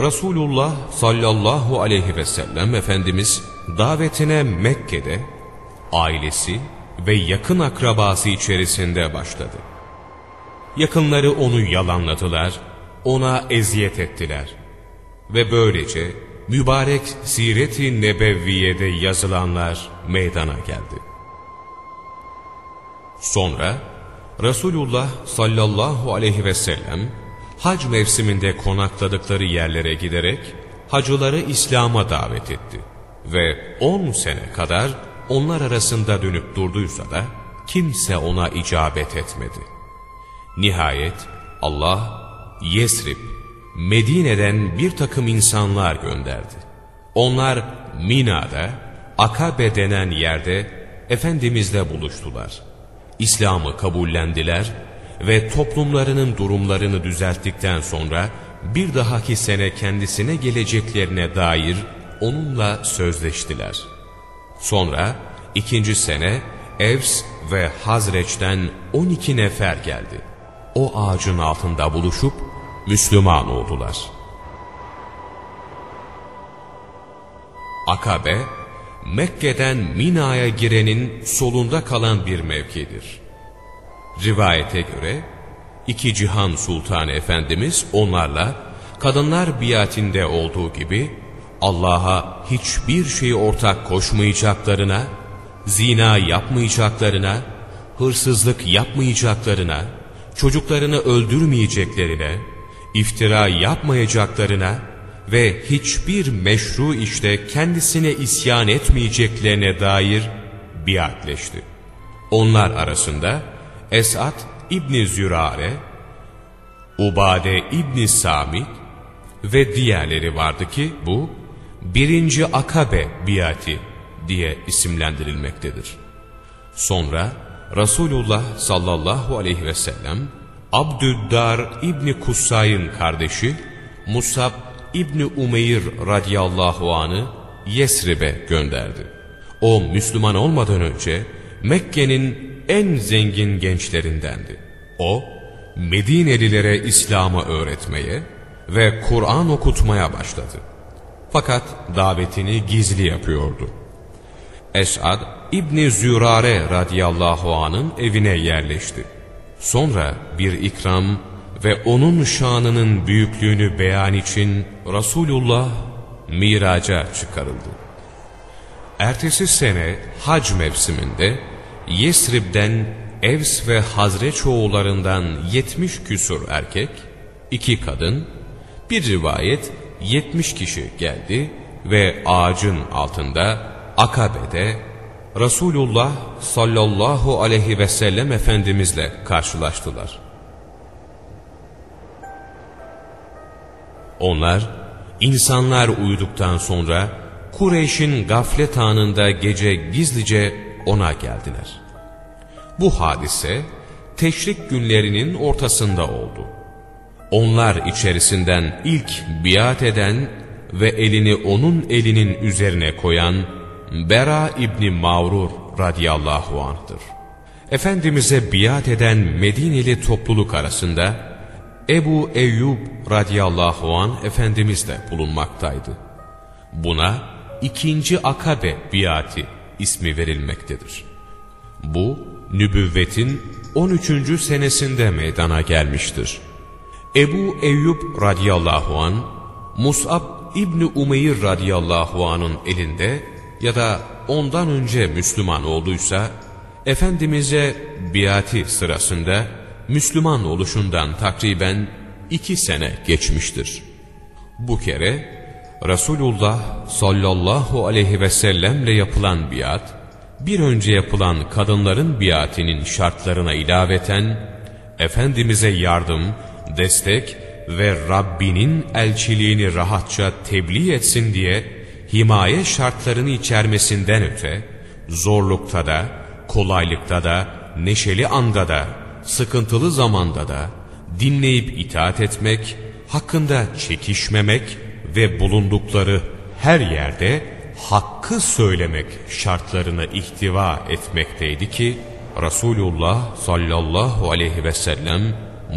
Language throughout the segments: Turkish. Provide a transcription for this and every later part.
Resulullah sallallahu aleyhi ve sellem Efendimiz davetine Mekke'de ailesi ve yakın akrabası içerisinde başladı. Yakınları onu yalanladılar, ona eziyet ettiler. Ve böylece mübarek Siret-i Nebevviye'de yazılanlar meydana geldi. Sonra Resulullah sallallahu aleyhi ve sellem hac mevsiminde konakladıkları yerlere giderek hacıları İslam'a davet etti. Ve 10 sene kadar onlar arasında dönüp durduysa da kimse ona icabet etmedi. Nihayet Allah Yesrib, Medine'den bir takım insanlar gönderdi. Onlar Mina'da, Akabe denen yerde Efendimizle buluştular. İslam'ı kabullendiler ve toplumlarının durumlarını düzelttikten sonra bir dahaki sene kendisine geleceklerine dair onunla sözleştiler. Sonra ikinci sene Evs ve Hazreç'ten 12 nefer geldi. O ağacın altında buluşup Müslüman oldular. Akabe, Mekke'den Mina'ya girenin solunda kalan bir mevkidir. Rivayete göre iki cihan sultanı efendimiz onlarla kadınlar biatinde olduğu gibi Allah'a hiçbir şeyi ortak koşmayacaklarına, zina yapmayacaklarına, hırsızlık yapmayacaklarına, çocuklarını öldürmeyeceklerine, iftira yapmayacaklarına ve hiçbir meşru işte kendisine isyan etmeyeceklerine dair biatleşti. Onlar arasında Esad İbni Zürare, Ubade İbni Samit ve diğerleri vardı ki bu birinci akabe biati diye isimlendirilmektedir. Sonra Resulullah sallallahu aleyhi ve sellem Abdüddar İbni Kussay'ın kardeşi Musab İbni Umeyr radiyallahu anı Yesrib'e gönderdi. O Müslüman olmadan önce Mekke'nin en zengin gençlerindendi. O Medinelilere İslam'ı öğretmeye ve Kur'an okutmaya başladı. Fakat davetini gizli yapıyordu. Esad İbni Zürare radiyallahu anın evine yerleşti. Sonra bir ikram ve onun şanının büyüklüğünü beyan için Resulullah miraca çıkarıldı. Ertesi sene hac mevsiminde Yesrib'den Evs ve Hazreç oğullarından yetmiş küsur erkek, iki kadın, bir rivayet yetmiş kişi geldi ve ağacın altında Akabe'de Resulullah sallallahu aleyhi ve sellem Efendimizle karşılaştılar. Onlar, insanlar uyuduktan sonra Kureyş'in gaflet anında gece gizlice ona geldiler. Bu hadise teşrik günlerinin ortasında oldu. Onlar içerisinden ilk biat eden ve elini onun elinin üzerine koyan Bera İbni Mağrur radiyallahu anh'tır. Efendimiz'e biat eden Medineli topluluk arasında Ebu Eyyub radiyallahu an Efendimiz de bulunmaktaydı. Buna ikinci akabe biati ismi verilmektedir. Bu nübüvvetin 13. senesinde meydana gelmiştir. Ebu Eyyub radiyallahu an Mus'ab İbni Umeyr radiyallahu anın elinde ya da ondan önce Müslüman olduysa, Efendimiz'e biati sırasında Müslüman oluşundan takriben iki sene geçmiştir. Bu kere Resulullah sallallahu aleyhi ve sellemle yapılan biat, bir önce yapılan kadınların biatinin şartlarına ilaveten, Efendimiz'e yardım, destek ve Rabbinin elçiliğini rahatça tebliğ etsin diye himaye şartlarını içermesinden öte, zorlukta da, kolaylıkta da, neşeli anda da, sıkıntılı zamanda da, dinleyip itaat etmek, hakkında çekişmemek ve bulundukları her yerde hakkı söylemek şartlarını ihtiva etmekteydi ki, Resulullah sallallahu aleyhi ve sellem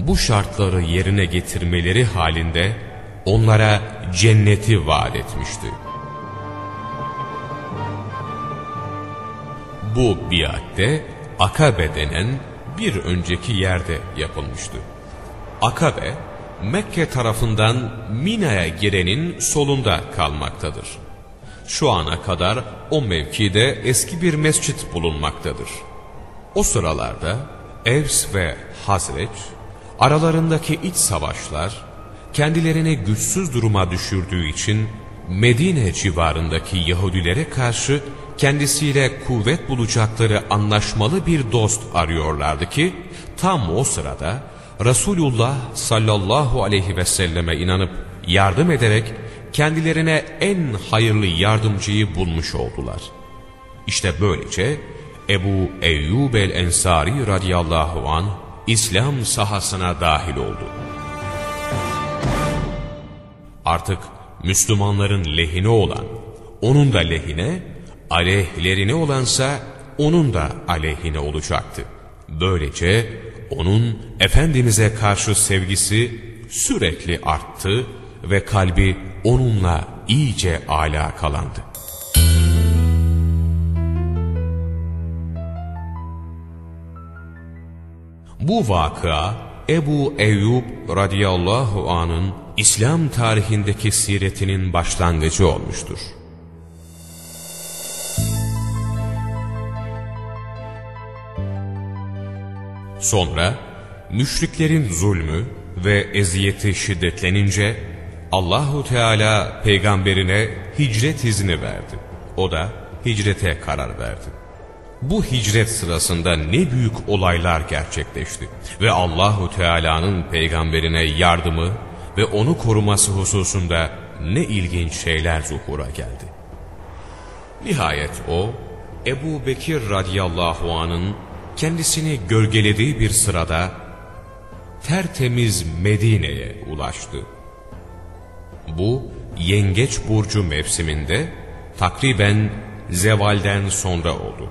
bu şartları yerine getirmeleri halinde onlara cenneti vaat etmişti. Bu biatte Akabe denen bir önceki yerde yapılmıştı. Akabe, Mekke tarafından Mina'ya girenin solunda kalmaktadır. Şu ana kadar o mevkide eski bir mescit bulunmaktadır. O sıralarda Evs ve Hazreç, aralarındaki iç savaşlar, kendilerini güçsüz duruma düşürdüğü için Medine civarındaki Yahudilere karşı kendisiyle kuvvet bulacakları anlaşmalı bir dost arıyorlardı ki, tam o sırada Resulullah sallallahu aleyhi ve selleme inanıp yardım ederek kendilerine en hayırlı yardımcıyı bulmuş oldular. İşte böylece Ebu Eyyub el-Ensari radıyallahu an İslam sahasına dahil oldu. Artık Müslümanların lehine olan, onun da lehine, aleyhlerine olansa onun da aleyhine olacaktı. Böylece onun Efendimiz'e karşı sevgisi sürekli arttı ve kalbi onunla iyice alakalandı. Bu vakıa Ebu Eyyub radıyallahu anın İslam tarihindeki siretinin başlangıcı olmuştur. Sonra müşriklerin zulmü ve eziyeti şiddetlenince Allahu Teala peygamberine hicret izni verdi. O da hicrete karar verdi. Bu hicret sırasında ne büyük olaylar gerçekleşti ve Allahu Teala'nın peygamberine yardımı ve onu koruması hususunda ne ilginç şeyler zuhura geldi. Nihayet o Ebu Bekir radıyallahu anın kendisini gölgelediği bir sırada tertemiz Medine'ye ulaştı. Bu yengeç burcu mevsiminde takriben zevalden sonra oldu.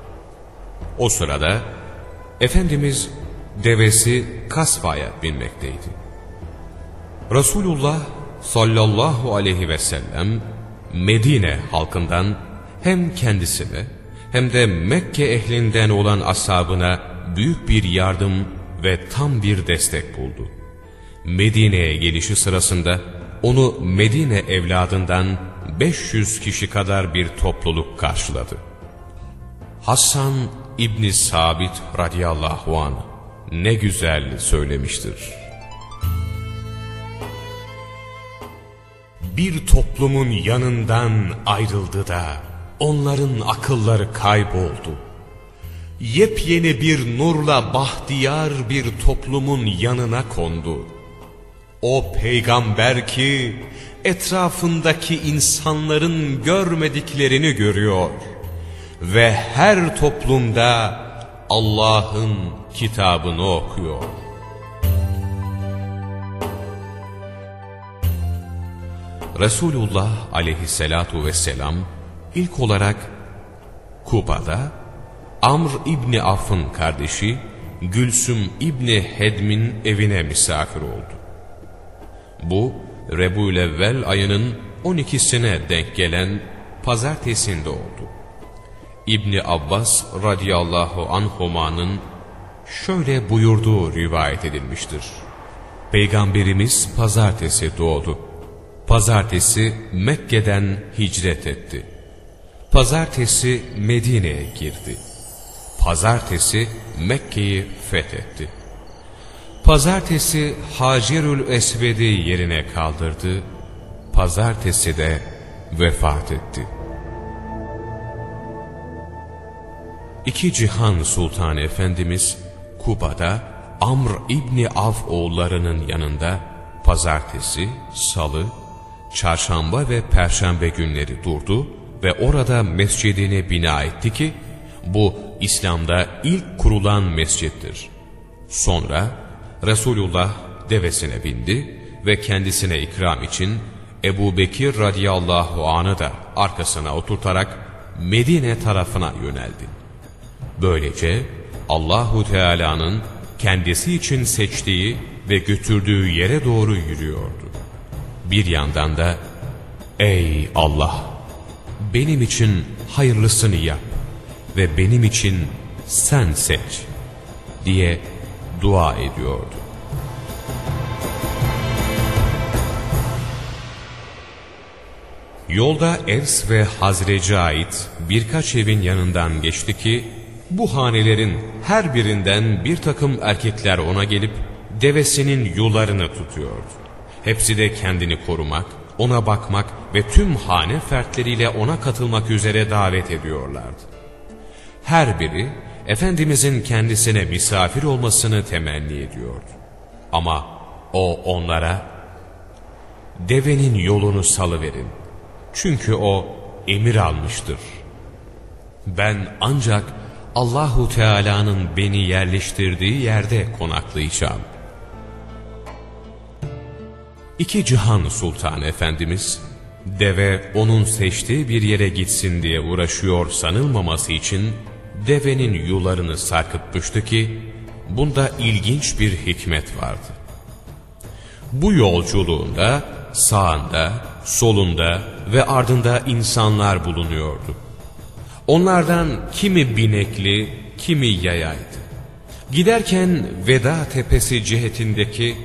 O sırada Efendimiz devesi Kasva'ya binmekteydi. Resulullah sallallahu aleyhi ve sellem Medine halkından hem kendisine hem de Mekke ehlinden olan ashabına büyük bir yardım ve tam bir destek buldu. Medine'ye gelişi sırasında onu Medine evladından 500 kişi kadar bir topluluk karşıladı. Hassan İbni Sabit radıyallahu an ne güzel söylemiştir. Bir toplumun yanından ayrıldı da onların akılları kayboldu. Yepyeni bir nurla bahtiyar bir toplumun yanına kondu. O peygamber ki etrafındaki insanların görmediklerini görüyor ve her toplumda Allah'ın kitabını okuyor. Resulullah aleyhissalatu vesselam ilk olarak Kuba'da Amr İbni Aff'ın kardeşi Gülsüm İbni Hedm'in evine misafir oldu. Bu Rebulevvel ayının 12'sine denk gelen pazartesinde oldu. İbni Abbas radıyallahu anhumanın şöyle buyurduğu rivayet edilmiştir. Peygamberimiz pazartesi doğdu. Pazartesi Mekke'den hicret etti. Pazartesi Medine'ye girdi. Pazartesi Mekke'yi fethetti. Pazartesi Hacerül Esved'i yerine kaldırdı. Pazartesi de vefat etti. İki Cihan Sultanı Efendimiz Kuba'da Amr İbni Av oğullarının yanında pazartesi, salı, çarşamba ve perşembe günleri durdu ve orada mescidini bina etti ki bu İslam'da ilk kurulan mescittir. Sonra Resulullah devesine bindi ve kendisine ikram için Ebu Bekir radıyallahu anı da arkasına oturtarak Medine tarafına yöneldi. Böylece Allahu Teala'nın kendisi için seçtiği ve götürdüğü yere doğru yürüyordu. bir yandan da ''Ey Allah! Benim için hayırlısını yap ve benim için sen seç.'' diye dua ediyordu. Yolda Evs ve Hazrec'e ait birkaç evin yanından geçti ki, bu hanelerin her birinden bir takım erkekler ona gelip devesinin yularını tutuyordu. Hepsi de kendini korumak, ona bakmak ve tüm hane fertleriyle ona katılmak üzere davet ediyorlardı. Her biri Efendimizin kendisine misafir olmasını temenni ediyordu. Ama o onlara, devenin yolunu salıverin. Çünkü o emir almıştır. Ben ancak Allahu Teala'nın beni yerleştirdiği yerde konaklayacağım. İki Cihan Sultan Efendimiz, deve onun seçtiği bir yere gitsin diye uğraşıyor sanılmaması için devenin yularını sarkıtmıştı ki, bunda ilginç bir hikmet vardı. Bu yolculuğunda sağında, solunda ve ardında insanlar bulunuyordu. Onlardan kimi binekli, kimi yayaydı. Giderken Veda Tepesi cihetindeki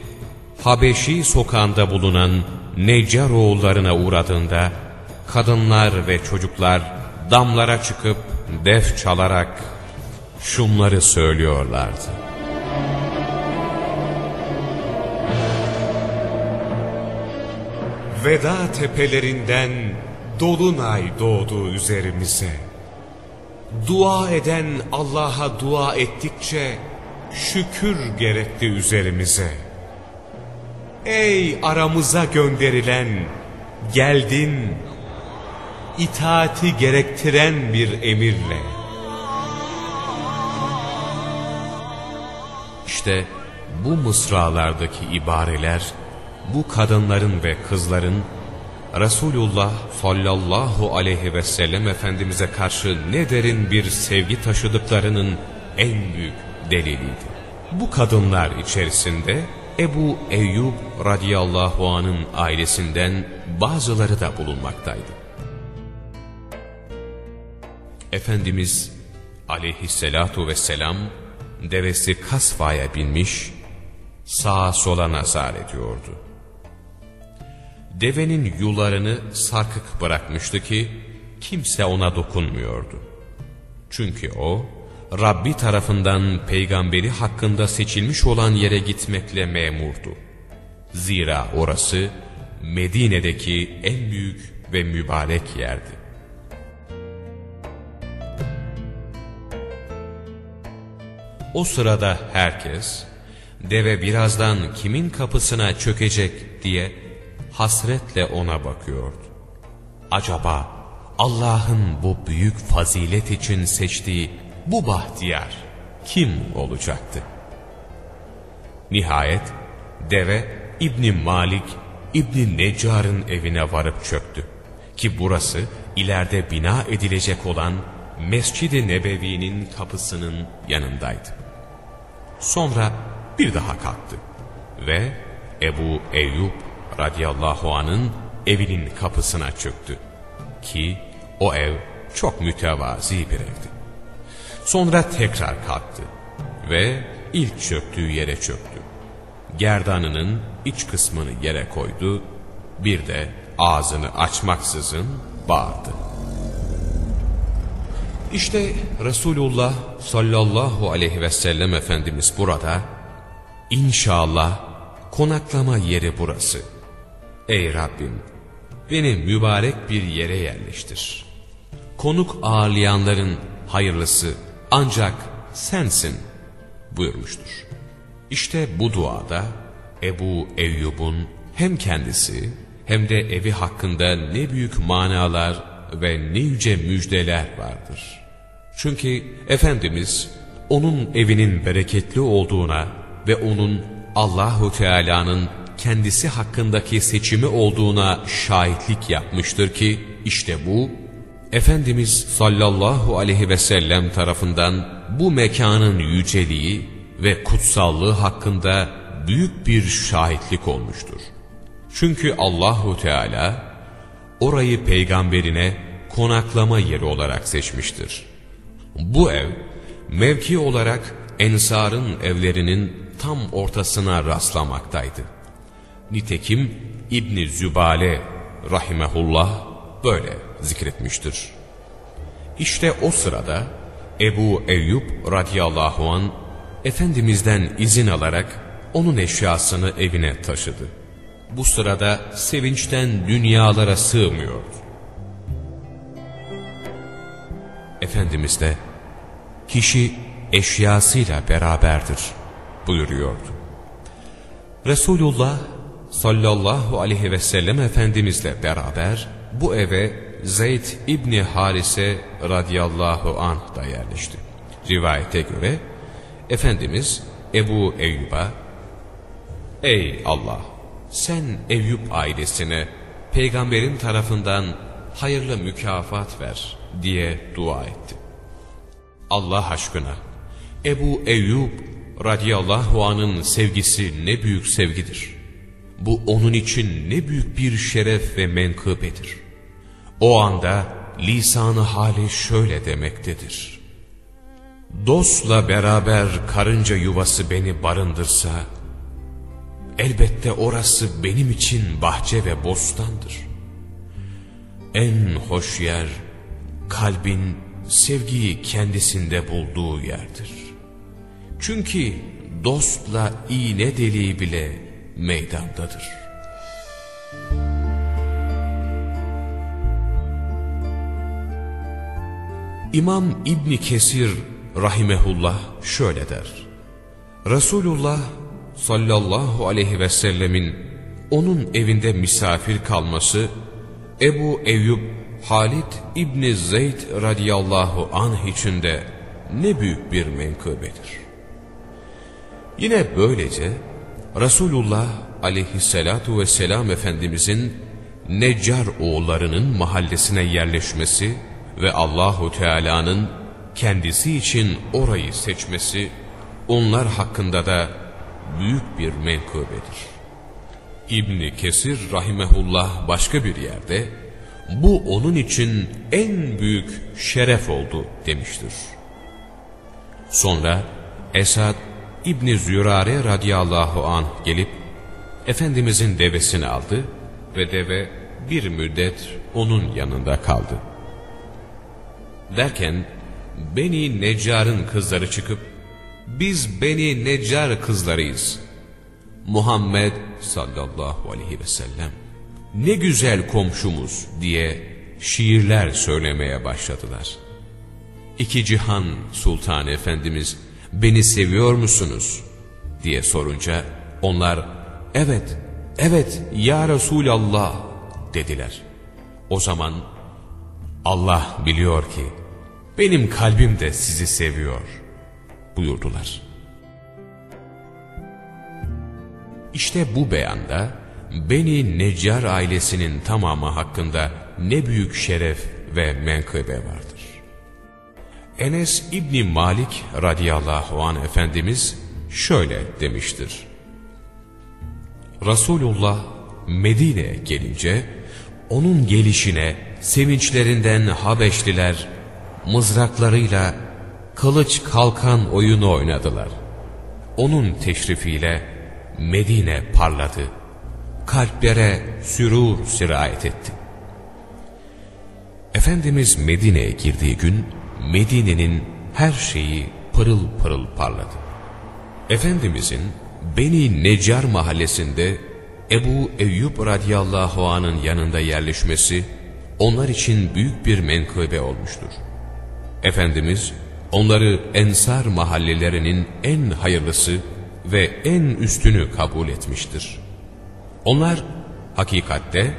Habeşi sokağında bulunan Neccar oğullarına uğradığında kadınlar ve çocuklar damlara çıkıp def çalarak şunları söylüyorlardı. Veda tepelerinden dolunay doğdu üzerimize. Dua eden Allah'a dua ettikçe şükür gerekti üzerimize. Ey aramıza gönderilen, geldin, itaati gerektiren bir emirle. İşte bu mısralardaki ibareler, bu kadınların ve kızların Resulullah sallallahu aleyhi ve sellem Efendimiz'e karşı ne derin bir sevgi taşıdıklarının en büyük deliliydi. Bu kadınlar içerisinde Ebu Eyyub radıyallahu anın ailesinden bazıları da bulunmaktaydı. Efendimiz aleyhissalatu vesselam devesi kasvaya binmiş, sağa sola nazar ediyordu. Devenin yularını sarkık bırakmıştı ki kimse ona dokunmuyordu. Çünkü o Rabbi tarafından peygamberi hakkında seçilmiş olan yere gitmekle memurdu. Zira orası Medine'deki en büyük ve mübarek yerdi. O sırada herkes, deve birazdan kimin kapısına çökecek diye hasretle ona bakıyordu. Acaba Allah'ın bu büyük fazilet için seçtiği bu bahtiyar kim olacaktı? Nihayet deve İbni Malik İbni Neccar'ın evine varıp çöktü. Ki burası ileride bina edilecek olan Mescid-i Nebevi'nin kapısının yanındaydı. Sonra bir daha kalktı ve Ebu Eyyub radıyallahu anın evinin kapısına çöktü. Ki o ev çok mütevazi bir evdi. Sonra tekrar kalktı ve ilk çöktüğü yere çöktü. Gerdanının iç kısmını yere koydu, bir de ağzını açmaksızın bağırdı. İşte Resulullah sallallahu aleyhi ve sellem Efendimiz burada, İnşallah konaklama yeri burası. Ey Rabbim, beni mübarek bir yere yerleştir. Konuk ağırlayanların hayırlısı ancak sensin buyurmuştur. İşte bu duada Ebu Eyyub'un hem kendisi hem de evi hakkında ne büyük manalar ve ne yüce müjdeler vardır. Çünkü Efendimiz onun evinin bereketli olduğuna ve onun Allahu Teala'nın kendisi hakkındaki seçimi olduğuna şahitlik yapmıştır ki işte bu Efendimiz sallallahu aleyhi ve sellem tarafından bu mekanın yüceliği ve kutsallığı hakkında büyük bir şahitlik olmuştur. Çünkü Allahu Teala orayı peygamberine konaklama yeri olarak seçmiştir. Bu ev mevki olarak Ensar'ın evlerinin tam ortasına rastlamaktaydı. Nitekim İbni Zübale rahimehullah böyle zikretmiştir. İşte o sırada Ebu Eyyub radıyallahu an Efendimiz'den izin alarak onun eşyasını evine taşıdı. Bu sırada sevinçten dünyalara sığmıyordu. Efendimiz de kişi eşyasıyla beraberdir buyuruyordu. Resulullah sallallahu aleyhi ve sellem Efendimizle beraber bu eve Zeyd İbni Harise radıyallahu anh da yerleşti. Rivayete göre Efendimiz Ebu Eyyub'a Ey Allah! Sen Eyyub ailesine peygamberin tarafından hayırlı mükafat ver diye dua etti. Allah aşkına Ebu Eyyub radıyallahu anın sevgisi ne büyük sevgidir. Bu onun için ne büyük bir şeref ve menkıbedir. O anda lisanı hali şöyle demektedir. Dostla beraber karınca yuvası beni barındırsa, elbette orası benim için bahçe ve bostandır. En hoş yer, kalbin sevgiyi kendisinde bulduğu yerdir. Çünkü dostla iğne deliği bile meydandadır. İmam İbni Kesir rahimehullah şöyle der. Resulullah sallallahu aleyhi ve sellemin onun evinde misafir kalması Ebu Eyyub Halid İbni Zeyd radıyallahu anh için de ne büyük bir menkıbedir. Yine böylece Resulullah aleyhissalatu vesselam Efendimizin Necar oğullarının mahallesine yerleşmesi ve Allahu Teala'nın kendisi için orayı seçmesi onlar hakkında da büyük bir menkıbedir. İbni Kesir rahimehullah başka bir yerde bu onun için en büyük şeref oldu demiştir. Sonra Esad İbni Zürare radıyallahu an gelip Efendimizin devesini aldı ve deve bir müddet onun yanında kaldı. Derken Beni Neccar'ın kızları çıkıp biz Beni Neccar kızlarıyız. Muhammed sallallahu aleyhi ve sellem ne güzel komşumuz diye şiirler söylemeye başladılar. İki cihan sultan efendimiz beni seviyor musunuz diye sorunca onlar evet evet ya Resulallah dediler. O zaman Allah biliyor ki benim kalbim de sizi seviyor buyurdular. İşte bu beyanda Beni Neccar ailesinin tamamı hakkında ne büyük şeref ve menkıbe vardır. Enes İbni Malik radıyallahu an Efendimiz şöyle demiştir. Resulullah Medine'ye gelince onun gelişine sevinçlerinden Habeşliler mızraklarıyla kılıç kalkan oyunu oynadılar. Onun teşrifiyle Medine parladı. Kalplere sürur sirayet etti. Efendimiz Medine'ye girdiği gün Medine'nin her şeyi pırıl pırıl parladı. Efendimizin Beni Necar mahallesinde Ebu Eyyub radıyallahu anın yanında yerleşmesi onlar için büyük bir menkıbe olmuştur. Efendimiz onları ensar mahallelerinin en hayırlısı ve en üstünü kabul etmiştir. Onlar hakikatte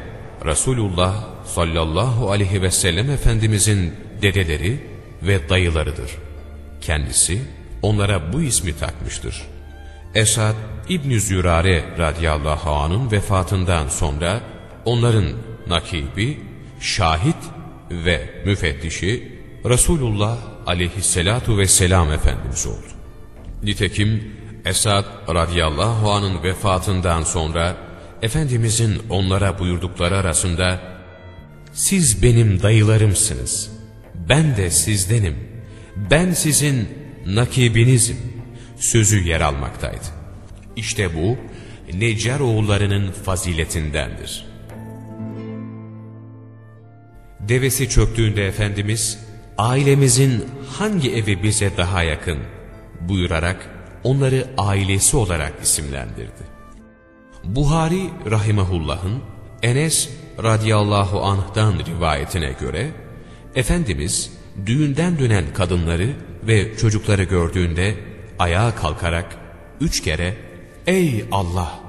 Resulullah sallallahu aleyhi ve sellem Efendimizin dedeleri ve dayılarıdır. Kendisi onlara bu ismi takmıştır. Esad İbn Zürare radıyallahu anın vefatından sonra onların nakibi, şahit ve müfettişi Resulullah aleyhissalatu vesselam Efendimiz oldu. Nitekim Esad radıyallahu anın vefatından sonra Efendimizin onlara buyurdukları arasında siz benim dayılarımsınız. Ben de sizdenim. Ben sizin nakibinizim. Sözü yer almaktaydı. İşte bu Necar oğullarının faziletindendir. Devesi çöktüğünde Efendimiz, ailemizin hangi evi bize daha yakın buyurarak onları ailesi olarak isimlendirdi. Buhari Rahimahullah'ın Enes radıyallahu anh'dan rivayetine göre, Efendimiz düğünden dönen kadınları ve çocukları gördüğünde ayağa kalkarak üç kere ''Ey Allah!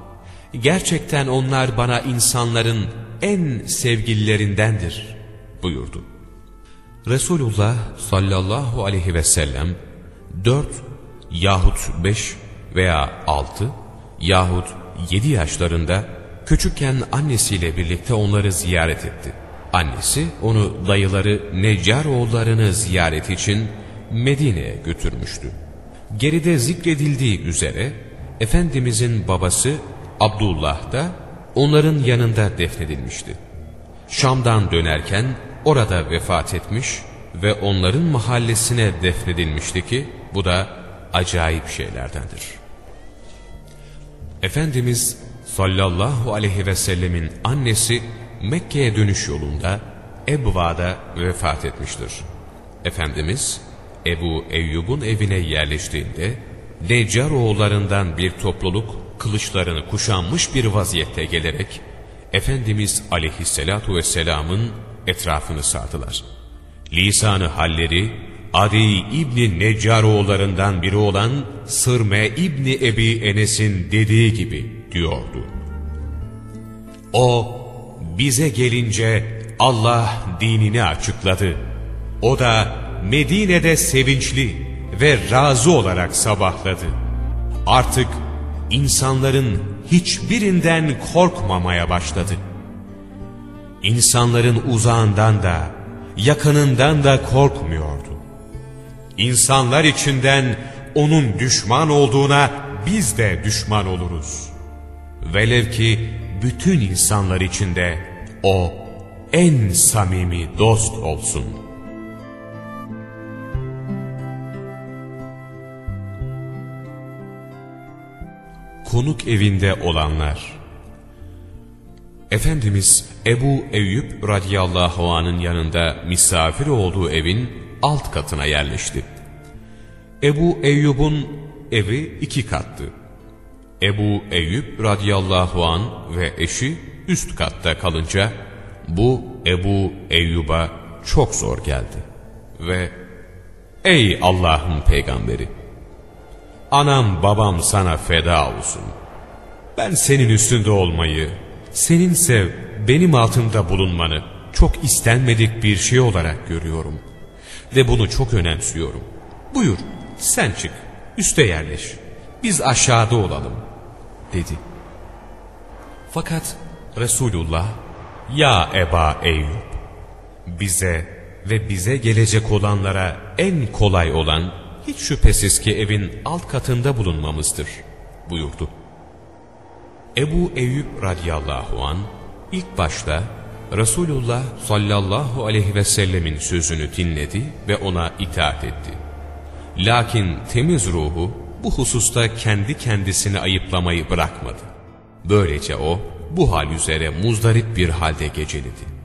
Gerçekten onlar bana insanların en sevgililerindendir.'' buyurdu. Resulullah sallallahu aleyhi ve sellem dört yahut beş veya altı yahut yedi yaşlarında küçükken annesiyle birlikte onları ziyaret etti. Annesi onu dayıları Necar oğullarını ziyaret için Medine'ye götürmüştü. Geride zikredildiği üzere Efendimizin babası Abdullah da onların yanında defnedilmişti. Şam'dan dönerken orada vefat etmiş ve onların mahallesine defnedilmişti ki bu da acayip şeylerdendir. Efendimiz sallallahu aleyhi ve sellemin annesi Mekke'ye dönüş yolunda Ebva'da vefat etmiştir. Efendimiz Ebu Eyyub'un evine yerleştiğinde Necar oğullarından bir topluluk kılıçlarını kuşanmış bir vaziyette gelerek Efendimiz aleyhissalatu vesselamın etrafını sardılar. Lisanı halleri Adi İbni Neccaroğullarından biri olan Sırme İbni Ebi Enes'in dediği gibi diyordu. O bize gelince Allah dinini açıkladı. O da Medine'de sevinçli ve razı olarak sabahladı. Artık insanların hiçbirinden korkmamaya başladı. İnsanların uzağından da yakınından da korkmuyordu. İnsanlar içinden onun düşman olduğuna biz de düşman oluruz. Velev ki bütün insanlar içinde o en samimi dost olsun. Konuk evinde olanlar Efendimiz Ebu Eyyub radıyallahu anın yanında misafir olduğu evin alt katına yerleşti. Ebu Eyyub'un evi iki kattı. Ebu Eyyub radıyallahu an ve eşi üst katta kalınca bu Ebu Eyyub'a çok zor geldi. Ve ''Ey Allah'ın peygamberi! Anam babam sana feda olsun. Ben senin üstünde olmayı, seninse benim altımda bulunmanı çok istenmedik bir şey olarak görüyorum. Ve bunu çok önemsiyorum. Buyur sen çık, üste yerleş. Biz aşağıda olalım, dedi. Fakat Resulullah, ya Eba Eyyub, bize ve bize gelecek olanlara en kolay olan, hiç şüphesiz ki evin alt katında bulunmamızdır, buyurdu. Ebu Eyyub radıyallahu an ilk başta Resulullah sallallahu aleyhi ve sellemin sözünü dinledi ve ona itaat etti. Lakin temiz ruhu bu hususta kendi kendisini ayıplamayı bırakmadı. Böylece o bu hal üzere muzdarip bir halde geceledi.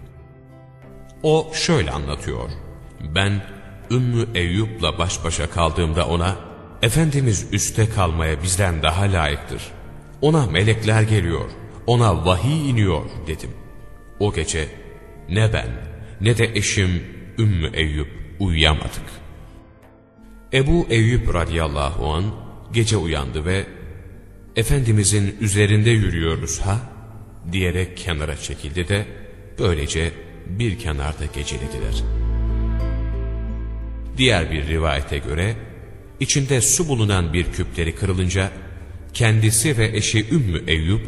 O şöyle anlatıyor. Ben Ümmü Eyyub'la baş başa kaldığımda ona Efendimiz üste kalmaya bizden daha layıktır. Ona melekler geliyor, ona vahiy iniyor dedim. O gece ne ben ne de eşim Ümmü Eyyub uyuyamadık.'' Ebu Eyyub radıyallahu an gece uyandı ve Efendimizin üzerinde yürüyoruz ha diyerek kenara çekildi de böylece bir kenarda gecelediler. Diğer bir rivayete göre içinde su bulunan bir küpleri kırılınca kendisi ve eşi Ümmü Eyyub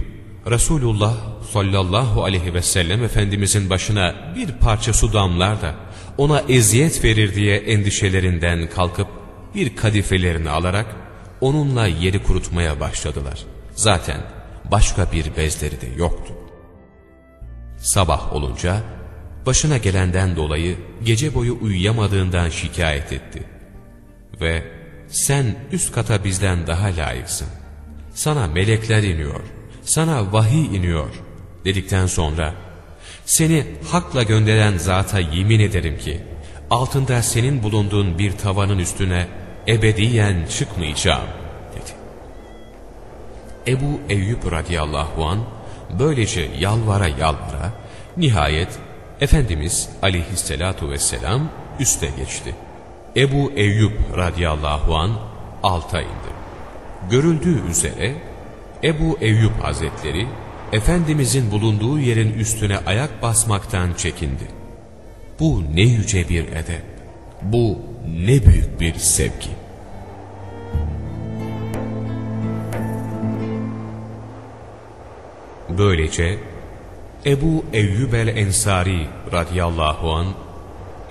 Resulullah sallallahu aleyhi ve sellem Efendimizin başına bir parça su damlar da ona eziyet verir diye endişelerinden kalkıp bir kadifelerini alarak onunla yeri kurutmaya başladılar. Zaten başka bir bezleri de yoktu. Sabah olunca başına gelenden dolayı gece boyu uyuyamadığından şikayet etti. Ve sen üst kata bizden daha layıksın. Sana melekler iniyor, sana vahiy iniyor dedikten sonra seni hakla gönderen zata yemin ederim ki altında senin bulunduğun bir tavanın üstüne ebediyen çıkmayacağım dedi. Ebu Eyyub radıyallahu an böylece yalvara yalvara nihayet Efendimiz aleyhissalatu vesselam üste geçti. Ebu Eyyub radıyallahu an alta indi. Görüldüğü üzere Ebu Eyyub hazretleri Efendimizin bulunduğu yerin üstüne ayak basmaktan çekindi. Bu ne yüce bir edep, bu ne büyük bir sevgi. Böylece Ebu Eyyub el-Ensari radıyallahu an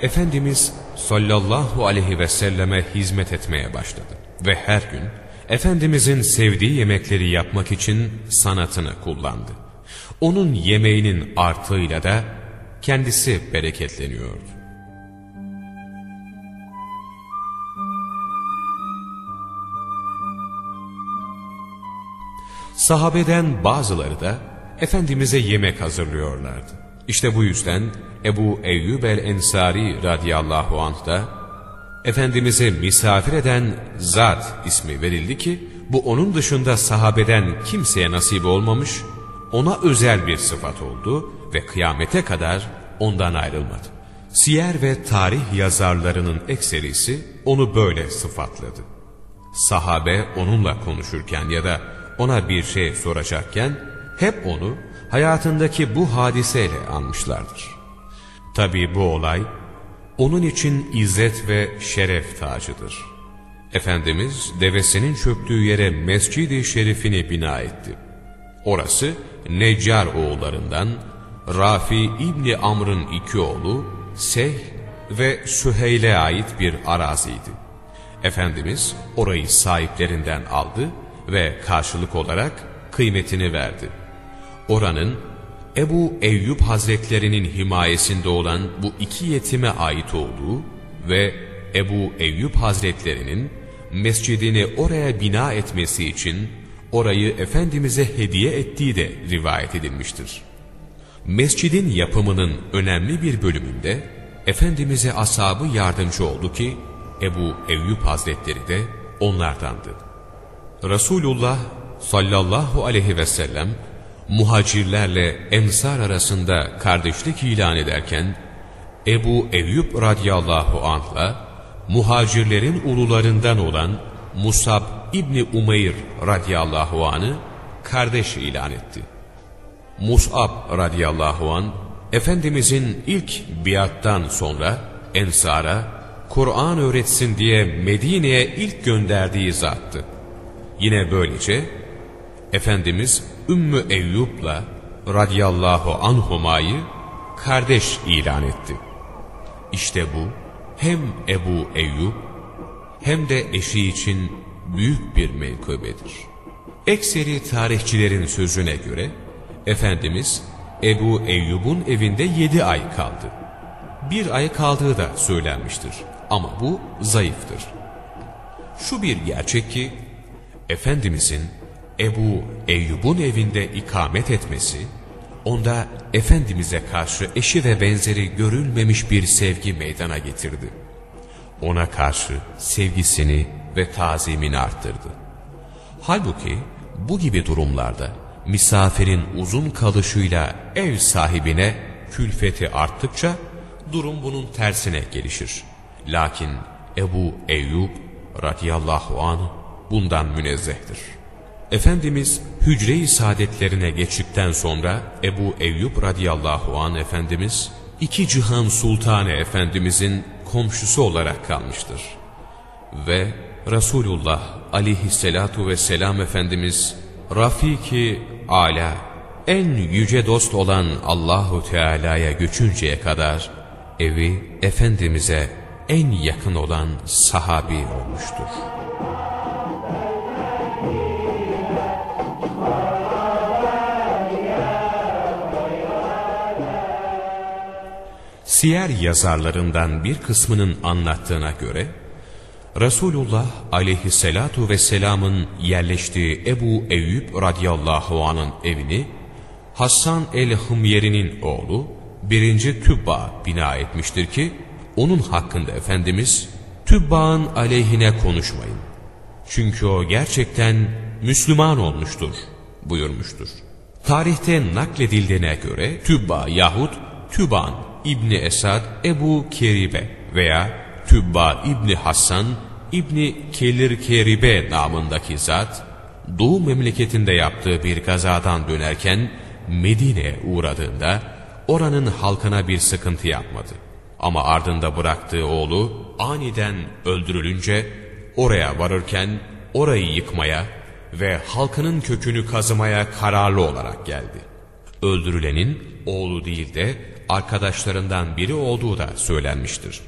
Efendimiz sallallahu aleyhi ve selleme hizmet etmeye başladı. Ve her gün Efendimizin sevdiği yemekleri yapmak için sanatını kullandı. Onun yemeğinin artığıyla da kendisi bereketleniyordu. Sahabeden bazıları da Efendimiz'e yemek hazırlıyorlardı. İşte bu yüzden Ebu Eyyub el-Ensari radıyallahu anh da Efendimiz'e misafir eden zat ismi verildi ki bu onun dışında sahabeden kimseye nasip olmamış, ona özel bir sıfat oldu ve kıyamete kadar ondan ayrılmadı. Siyer ve tarih yazarlarının ekserisi onu böyle sıfatladı. Sahabe onunla konuşurken ya da ona bir şey soracakken hep onu hayatındaki bu hadiseyle anmışlardır. Tabi bu olay onun için izzet ve şeref tacıdır. Efendimiz devesinin çöktüğü yere Mescid-i Şerifini bina etti. Orası Neccar oğullarından Rafi İbni Amr'ın iki oğlu Sehl ve Süheyl'e ait bir araziydi. Efendimiz orayı sahiplerinden aldı ve karşılık olarak kıymetini verdi. Oranın Ebu Eyyub Hazretlerinin himayesinde olan bu iki yetime ait olduğu ve Ebu Eyyub Hazretlerinin mescidini oraya bina etmesi için orayı Efendimiz'e hediye ettiği de rivayet edilmiştir. Mescidin yapımının önemli bir bölümünde Efendimiz'e asabı yardımcı oldu ki Ebu Eyyub Hazretleri de onlardandı. Resulullah sallallahu aleyhi ve sellem muhacirlerle ensar arasında kardeşlik ilan ederken Ebu Eyyub radıyallahu anh'la muhacirlerin ulularından olan Musab İbni Umeyr radıyallahu anh'ı kardeş ilan etti. Mus'ab radıyallahu an Efendimizin ilk biattan sonra Ensar'a Kur'an öğretsin diye Medine'ye ilk gönderdiği zattı. Yine böylece Efendimiz Ümmü Eyyub'la radıyallahu anhumayı kardeş ilan etti. İşte bu hem Ebu Eyyub hem de eşi için büyük bir menkıbedir. Ekseri tarihçilerin sözüne göre Efendimiz Ebu Eyyub'un evinde yedi ay kaldı. Bir ay kaldığı da söylenmiştir ama bu zayıftır. Şu bir gerçek ki Efendimizin Ebu Eyyub'un evinde ikamet etmesi, onda Efendimiz'e karşı eşi ve benzeri görülmemiş bir sevgi meydana getirdi. Ona karşı sevgisini ve tazimini arttırdı. Halbuki bu gibi durumlarda misafirin uzun kalışıyla ev sahibine külfeti arttıkça durum bunun tersine gelişir. Lakin Ebu Eyyub radıyallahu anh bundan münezzehtir. Efendimiz hücre-i saadetlerine geçtikten sonra Ebu Eyyub radıyallahu an Efendimiz iki cihan sultanı Efendimizin komşusu olarak kalmıştır. Ve Resulullah aleyhissalatu vesselam Efendimiz Rafiki Ala en yüce dost olan Allahu Teala'ya göçünceye kadar evi Efendimiz'e en yakın olan sahabi olmuştur. Siyer yazarlarından bir kısmının anlattığına göre, Resulullah aleyhissalatu vesselamın yerleştiği Ebu Eyyub radıyallahu anın evini Hassan el-Hımyeri'nin oğlu 1. Tübba bina etmiştir ki onun hakkında Efendimiz Tübba'nın aleyhine konuşmayın. Çünkü o gerçekten Müslüman olmuştur buyurmuştur. Tarihte nakledildiğine göre Tübba yahut Tüban İbni Esad Ebu Keribe veya Tübba İbni Hassan İbni Kelir Keribe namındaki zat Doğu memleketinde yaptığı bir gazadan dönerken Medine'ye uğradığında oranın halkına bir sıkıntı yapmadı. Ama ardında bıraktığı oğlu aniden öldürülünce oraya varırken orayı yıkmaya ve halkının kökünü kazımaya kararlı olarak geldi. Öldürülenin oğlu değil de arkadaşlarından biri olduğu da söylenmiştir.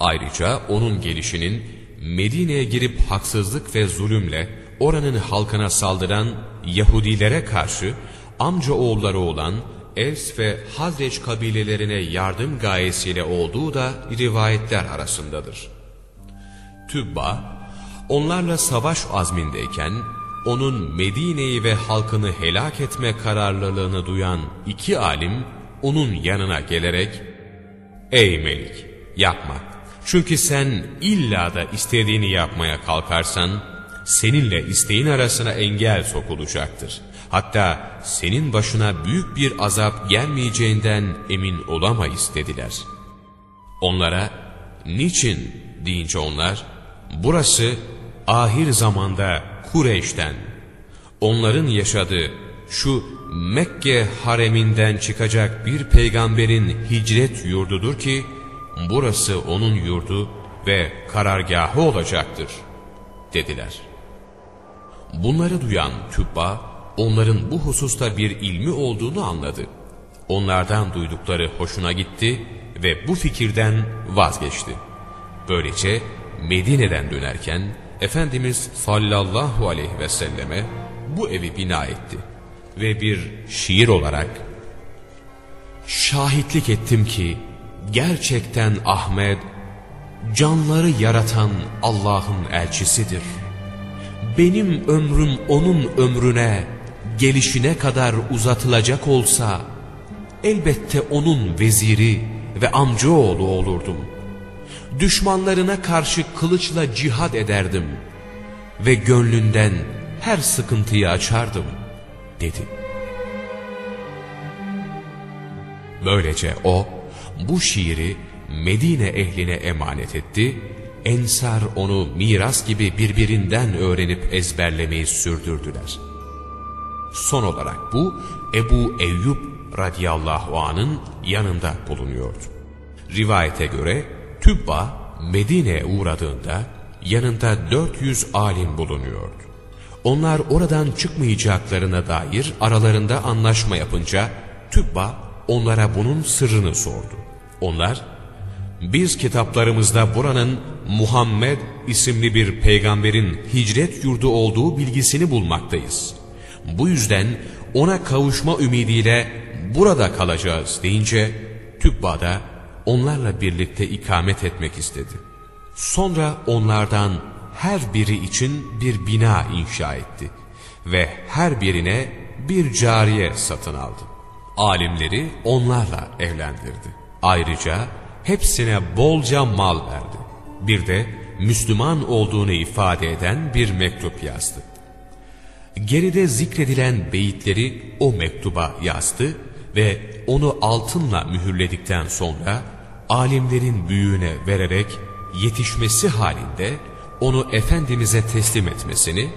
Ayrıca onun gelişinin Medine'ye girip haksızlık ve zulümle oranın halkına saldıran Yahudilere karşı amca oğulları olan Evs ve Hazreç kabilelerine yardım gayesiyle olduğu da rivayetler arasındadır. Tübba, onlarla savaş azmindeyken onun Medine'yi ve halkını helak etme kararlılığını duyan iki alim onun yanına gelerek ''Ey Melik yapma çünkü sen illa da istediğini yapmaya kalkarsan seninle isteğin arasına engel sokulacaktır. Hatta senin başına büyük bir azap gelmeyeceğinden emin olamayız dediler. Onlara niçin deyince onlar burası ahir zamanda Kureyş'ten onların yaşadığı şu Mekke hareminden çıkacak bir peygamberin hicret yurdudur ki burası onun yurdu ve karargahı olacaktır dediler. Bunları duyan Tübba onların bu hususta bir ilmi olduğunu anladı. Onlardan duydukları hoşuna gitti ve bu fikirden vazgeçti. Böylece Medine'den dönerken Efendimiz sallallahu aleyhi ve selleme bu evi bina etti. Ve bir şiir olarak Şahitlik ettim ki gerçekten Ahmet canları yaratan Allah'ın elçisidir. Benim ömrüm onun ömrüne gelişine kadar uzatılacak olsa elbette onun veziri ve amcaoğlu olurdum. Düşmanlarına karşı kılıçla cihad ederdim ve gönlünden her sıkıntıyı açardım dedi. Böylece o bu şiiri Medine ehline emanet etti, Ensar onu miras gibi birbirinden öğrenip ezberlemeyi sürdürdüler. Son olarak bu Ebu Eyyub radıyallahu anın yanında bulunuyordu. Rivayete göre Tübba Medine'ye uğradığında yanında 400 alim bulunuyordu. Onlar oradan çıkmayacaklarına dair aralarında anlaşma yapınca Tübba onlara bunun sırrını sordu. Onlar, biz kitaplarımızda buranın Muhammed isimli bir peygamberin hicret yurdu olduğu bilgisini bulmaktayız. Bu yüzden ona kavuşma ümidiyle burada kalacağız deyince Tübba'da onlarla birlikte ikamet etmek istedi. Sonra onlardan her biri için bir bina inşa etti ve her birine bir cariye satın aldı. Alimleri onlarla evlendirdi. Ayrıca hepsine bolca mal verdi. Bir de Müslüman olduğunu ifade eden bir mektup yazdı. Geride zikredilen beyitleri o mektuba yazdı ve onu altınla mühürledikten sonra alimlerin büyüğüne vererek yetişmesi halinde onu Efendimiz'e teslim etmesini,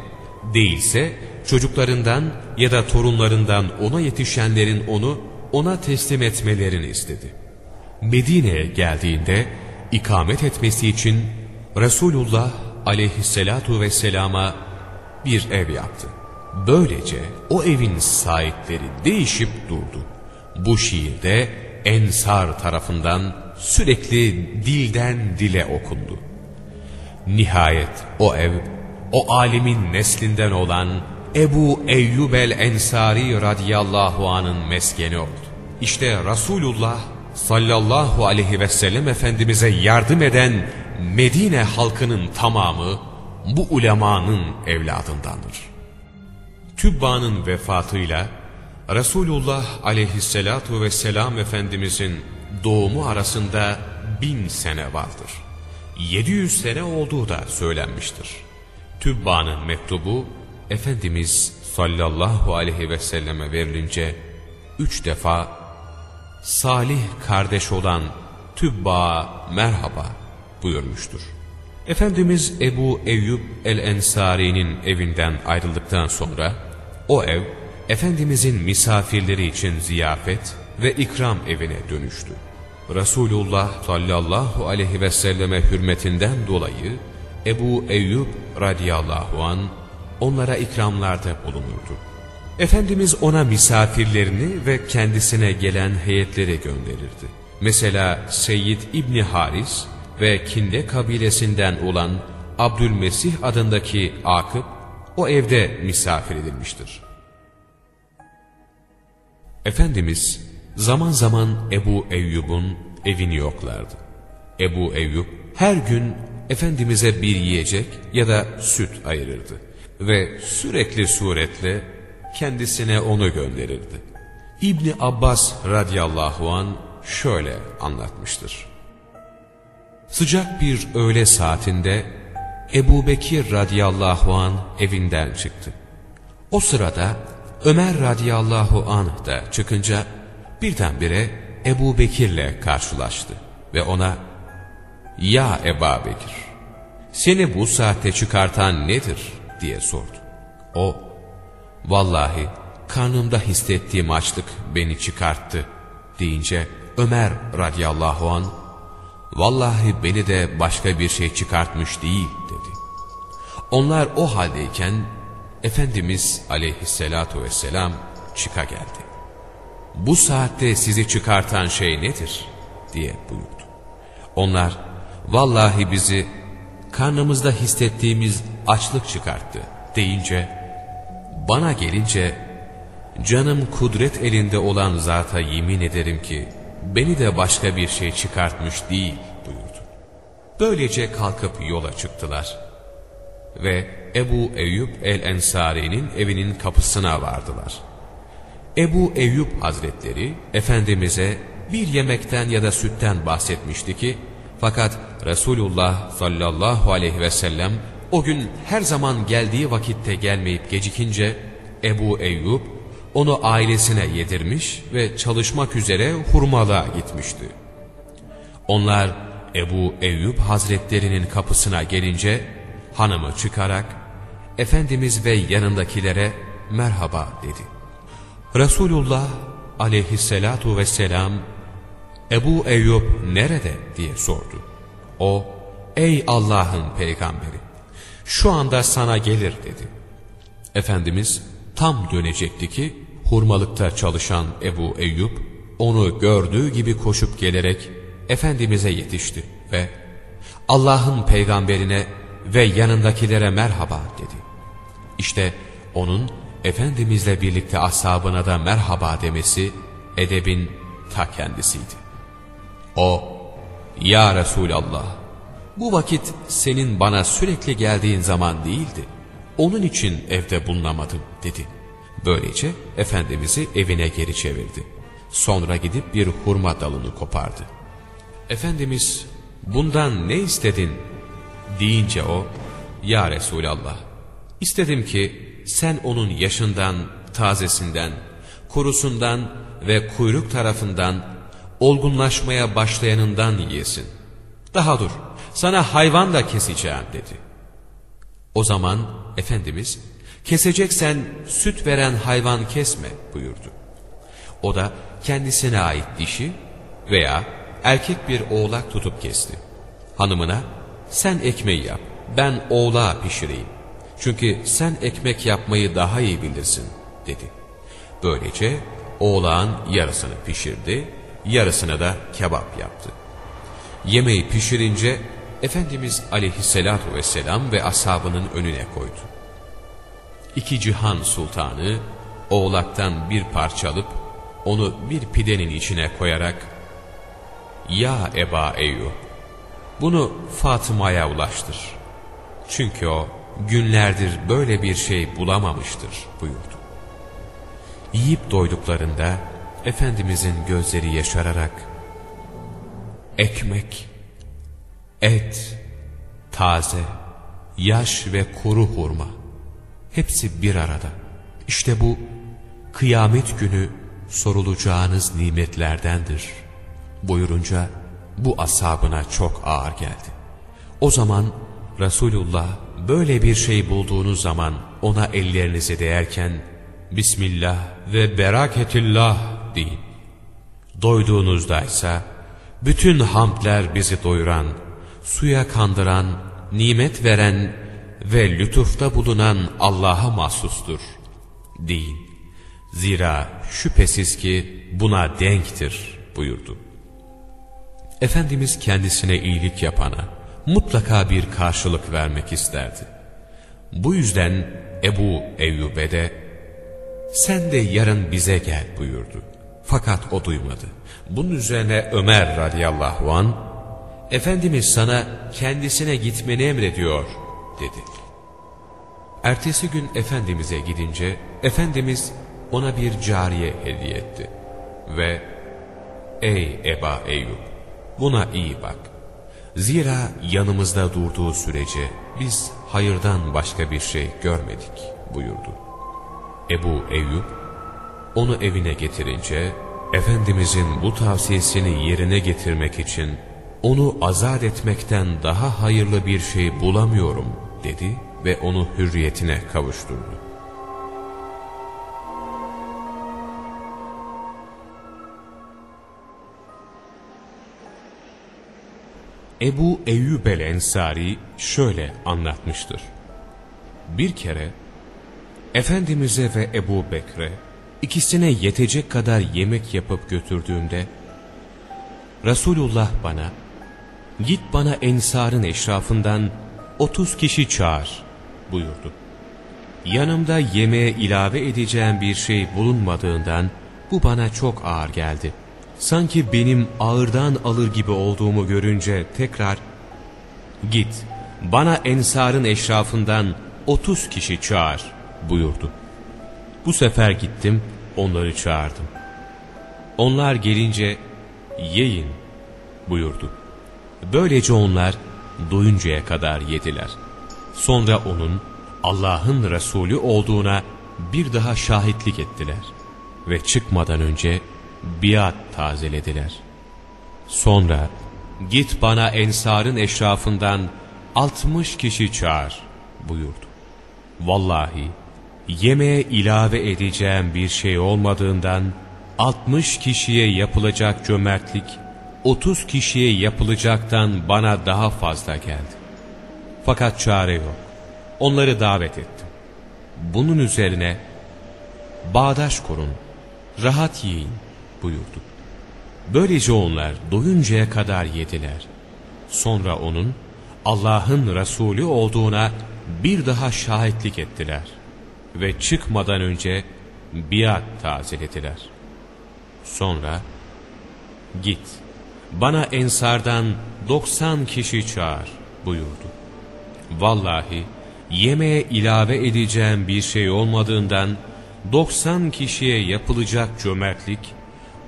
değilse çocuklarından ya da torunlarından ona yetişenlerin onu ona teslim etmelerini istedi. Medine'ye geldiğinde ikamet etmesi için Resulullah aleyhissalatu vesselama bir ev yaptı. Böylece o evin sahipleri değişip durdu. Bu şiirde Ensar tarafından sürekli dilden dile okundu. Nihayet o ev, o alimin neslinden olan Ebu Eyyub el-Ensari radiyallahu anın meskeni oldu. İşte Resulullah sallallahu aleyhi ve sellem Efendimiz'e yardım eden Medine halkının tamamı bu ulemanın evladındandır. Tübba'nın vefatıyla Resulullah aleyhissalatu vesselam Efendimizin doğumu arasında bin sene vardır. 700 sene olduğu da söylenmiştir. Tübba'nın mektubu Efendimiz sallallahu aleyhi ve selleme verilince üç defa salih kardeş olan Tübba merhaba buyurmuştur. Efendimiz Ebu Eyyub el-Ensari'nin evinden ayrıldıktan sonra o ev Efendimizin misafirleri için ziyafet ve ikram evine dönüştü. Resulullah sallallahu aleyhi ve selleme hürmetinden dolayı Ebu Eyyub radıyallahu an onlara ikramlarda bulunurdu. Efendimiz ona misafirlerini ve kendisine gelen heyetleri gönderirdi. Mesela Seyyid İbni Haris ve Kinde kabilesinden olan Abdülmesih adındaki Akıp o evde misafir edilmiştir. Efendimiz zaman zaman Ebu Eyyub'un evini yoklardı. Ebu Eyyub her gün Efendimiz'e bir yiyecek ya da süt ayırırdı ve sürekli suretle kendisine onu gönderirdi. İbni Abbas radıyallahu an şöyle anlatmıştır. Sıcak bir öğle saatinde Ebu Bekir radıyallahu an evinden çıktı. O sırada Ömer radıyallahu anh da çıkınca birdenbire Ebu Bekir'le karşılaştı ve ona ''Ya Eba Bekir, seni bu saatte çıkartan nedir?'' diye sordu. O ''Vallahi karnımda hissettiğim açlık beni çıkarttı.'' deyince Ömer radıyallahu an ''Vallahi beni de başka bir şey çıkartmış değil.'' dedi. Onlar o haldeyken Efendimiz aleyhissalatu vesselam çıka geldi. Bu saatte sizi çıkartan şey nedir? diye buyurdu. Onlar vallahi bizi karnımızda hissettiğimiz açlık çıkarttı deyince bana gelince canım kudret elinde olan zata yemin ederim ki beni de başka bir şey çıkartmış değil buyurdu. Böylece kalkıp yola çıktılar ve Ebu Eyyub el-Ensari'nin evinin kapısına vardılar. Ebu Eyyub Hazretleri Efendimiz'e bir yemekten ya da sütten bahsetmişti ki fakat Resulullah sallallahu aleyhi ve sellem o gün her zaman geldiği vakitte gelmeyip gecikince Ebu Eyyub onu ailesine yedirmiş ve çalışmak üzere hurmalığa gitmişti. Onlar Ebu Eyyub Hazretlerinin kapısına gelince hanımı çıkarak Efendimiz ve yanındakilere merhaba dedi. Resulullah aleyhissalatu vesselam Ebu Eyyub nerede diye sordu. O ey Allah'ın peygamberi şu anda sana gelir dedi. Efendimiz tam dönecekti ki hurmalıkta çalışan Ebu Eyyub onu gördüğü gibi koşup gelerek Efendimiz'e yetişti ve Allah'ın peygamberine ve yanındakilere merhaba dedi. İşte onun Efendimizle birlikte ashabına da merhaba demesi edebin ta kendisiydi. O, Ya Resulallah, bu vakit senin bana sürekli geldiğin zaman değildi. Onun için evde bulunamadım dedi. Böylece Efendimiz'i evine geri çevirdi. Sonra gidip bir hurma dalını kopardı. Efendimiz bundan ne istedin deyince o Ya Resulallah istedim ki sen onun yaşından, tazesinden, kurusundan ve kuyruk tarafından olgunlaşmaya başlayanından yiyesin. Daha dur sana hayvan da keseceğim dedi. O zaman Efendimiz keseceksen süt veren hayvan kesme buyurdu. O da kendisine ait dişi veya erkek bir oğlak tutup kesti. Hanımına sen ekmeği yap ben oğlağı pişireyim. Çünkü sen ekmek yapmayı daha iyi bilirsin dedi. Böylece oğlağın yarısını pişirdi, yarısını da kebap yaptı. Yemeği pişirince Efendimiz aleyhissalatu vesselam ve ashabının önüne koydu. İki cihan sultanı oğlaktan bir parça alıp onu bir pidenin içine koyarak Ya Eba Eyyub, bunu Fatıma'ya ulaştır. Çünkü o günlerdir böyle bir şey bulamamıştır buyurdu. Yiyip doyduklarında Efendimizin gözleri yaşararak ekmek, et, taze, yaş ve kuru hurma hepsi bir arada. İşte bu kıyamet günü sorulacağınız nimetlerdendir buyurunca bu asabına çok ağır geldi. O zaman Resulullah böyle bir şey bulduğunuz zaman ona ellerinizi değerken Bismillah ve beraketillah deyin. Doyduğunuzdaysa bütün hamdler bizi doyuran, suya kandıran, nimet veren ve lütufta bulunan Allah'a mahsustur deyin. Zira şüphesiz ki buna denktir buyurdu. Efendimiz kendisine iyilik yapana mutlaka bir karşılık vermek isterdi. Bu yüzden Ebu Eyyub'e de sen de yarın bize gel buyurdu. Fakat o duymadı. Bunun üzerine Ömer radıyallahu an Efendimiz sana kendisine gitmeni emrediyor dedi. Ertesi gün Efendimiz'e gidince Efendimiz ona bir cariye hediye etti. Ve ey Eba Eyyub buna iyi bak. Zira yanımızda durduğu sürece biz hayırdan başka bir şey görmedik buyurdu. Ebu Eyyub onu evine getirince Efendimizin bu tavsiyesini yerine getirmek için onu azat etmekten daha hayırlı bir şey bulamıyorum dedi ve onu hürriyetine kavuşturdu. Ebu Eyyub el-Ensari şöyle anlatmıştır. Bir kere Efendimiz'e ve Ebu Bekre ikisine yetecek kadar yemek yapıp götürdüğümde Resulullah bana git bana ensarın eşrafından otuz kişi çağır buyurdu. Yanımda yemeğe ilave edeceğim bir şey bulunmadığından bu bana çok ağır geldi. Sanki benim ağırdan alır gibi olduğumu görünce tekrar git bana ensarın eşrafından otuz kişi çağır buyurdu. Bu sefer gittim onları çağırdım. Onlar gelince yiyin buyurdu. Böylece onlar doyuncaya kadar yediler. Sonra onun Allah'ın Resulü olduğuna bir daha şahitlik ettiler. Ve çıkmadan önce biat tazelediler. Sonra git bana ensarın eşrafından altmış kişi çağır buyurdu. Vallahi yemeğe ilave edeceğim bir şey olmadığından 60 kişiye yapılacak cömertlik 30 kişiye yapılacaktan bana daha fazla geldi. Fakat çare yok. Onları davet ettim. Bunun üzerine bağdaş kurun, rahat yiyin buyurdu. Böylece onlar doyuncaya kadar yediler. Sonra onun Allah'ın Resulü olduğuna bir daha şahitlik ettiler. Ve çıkmadan önce biat tazelediler. Sonra git bana ensardan 90 kişi çağır buyurdu. Vallahi yemeğe ilave edeceğim bir şey olmadığından 90 kişiye yapılacak cömertlik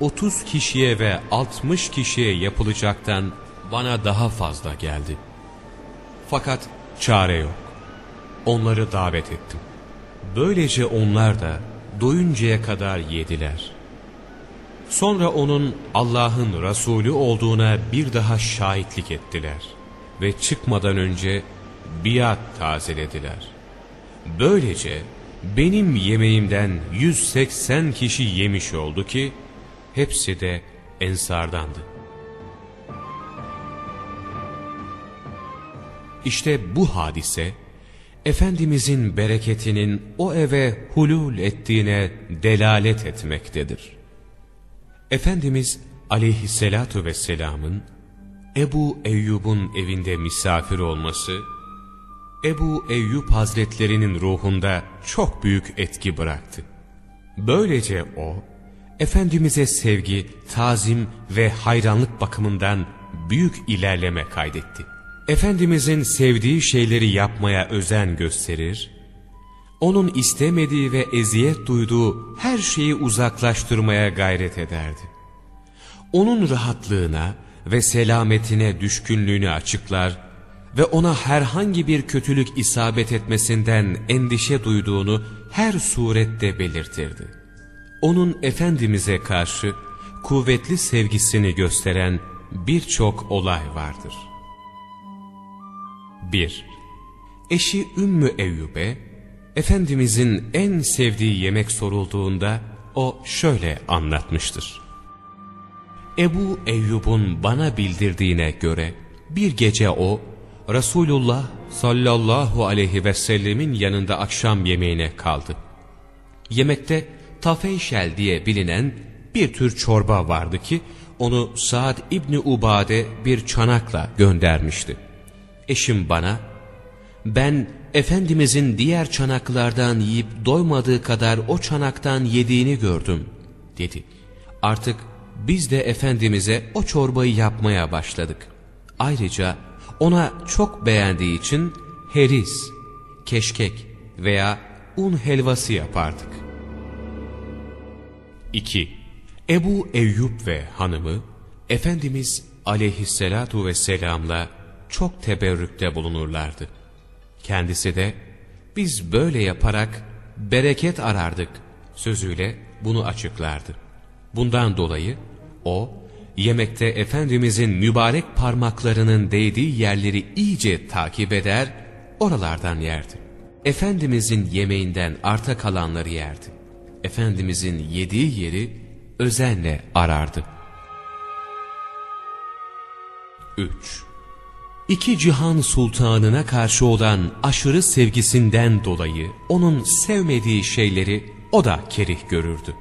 30 kişiye ve 60 kişiye yapılacaktan bana daha fazla geldi. Fakat çare yok. Onları davet ettim. Böylece onlar da doyuncaya kadar yediler. Sonra onun Allah'ın Resulü olduğuna bir daha şahitlik ettiler. Ve çıkmadan önce biat tazelediler. Böylece benim yemeğimden 180 kişi yemiş oldu ki, hepsi de ensardandı. İşte bu hadise, Efendimizin bereketinin o eve hulul ettiğine delalet etmektedir. Efendimiz aleyhissalatu vesselamın Ebu Eyyub'un evinde misafir olması, Ebu Eyyub hazretlerinin ruhunda çok büyük etki bıraktı. Böylece o, Efendimiz'e sevgi, tazim ve hayranlık bakımından büyük ilerleme kaydetti. Efendimiz'in sevdiği şeyleri yapmaya özen gösterir, onun istemediği ve eziyet duyduğu her şeyi uzaklaştırmaya gayret ederdi. Onun rahatlığına ve selametine düşkünlüğünü açıklar ve ona herhangi bir kötülük isabet etmesinden endişe duyduğunu her surette belirtirdi. Onun Efendimiz'e karşı kuvvetli sevgisini gösteren birçok olay vardır. 1. Eşi Ümmü Eyyub'e, Efendimizin en sevdiği yemek sorulduğunda o şöyle anlatmıştır. Ebu Eyyub'un bana bildirdiğine göre bir gece o Resulullah sallallahu aleyhi ve sellemin yanında akşam yemeğine kaldı. Yemekte tafeyşel diye bilinen bir tür çorba vardı ki onu Saad İbni Ubade bir çanakla göndermişti. Eşim bana ben Efendimizin diğer çanaklardan yiyip doymadığı kadar o çanaktan yediğini gördüm dedi. Artık biz de Efendimiz'e o çorbayı yapmaya başladık. Ayrıca ona çok beğendiği için heriz, keşkek veya un helvası yapardık. 2. Ebu Eyyub ve hanımı Efendimiz aleyhissalatu vesselamla çok teberrükte bulunurlardı. Kendisi de biz böyle yaparak bereket arardık sözüyle bunu açıklardı. Bundan dolayı o yemekte Efendimizin mübarek parmaklarının değdiği yerleri iyice takip eder, oralardan yerdi. Efendimizin yemeğinden arta kalanları yerdi. Efendimizin yediği yeri özenle arardı. 3. İki cihan sultanına karşı olan aşırı sevgisinden dolayı onun sevmediği şeyleri o da kerih görürdü.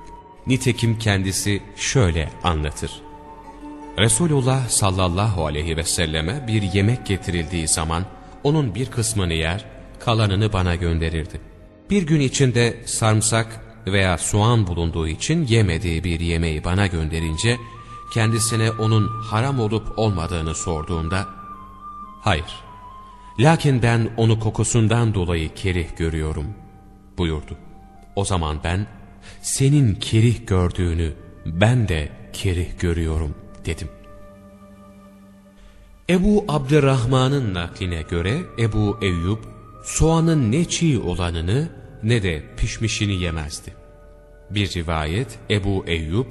Nitekim kendisi şöyle anlatır. Resulullah sallallahu aleyhi ve selleme bir yemek getirildiği zaman onun bir kısmını yer, kalanını bana gönderirdi. Bir gün içinde sarımsak veya soğan bulunduğu için yemediği bir yemeği bana gönderince kendisine onun haram olup olmadığını sorduğumda hayır lakin ben onu kokusundan dolayı kerih görüyorum buyurdu. O zaman ben senin kerih gördüğünü ben de kerih görüyorum dedim. Ebu Abdurrahman'ın nakline göre Ebu Eyyub soğanın ne çiğ olanını ne de pişmişini yemezdi. Bir rivayet Ebu Eyyub,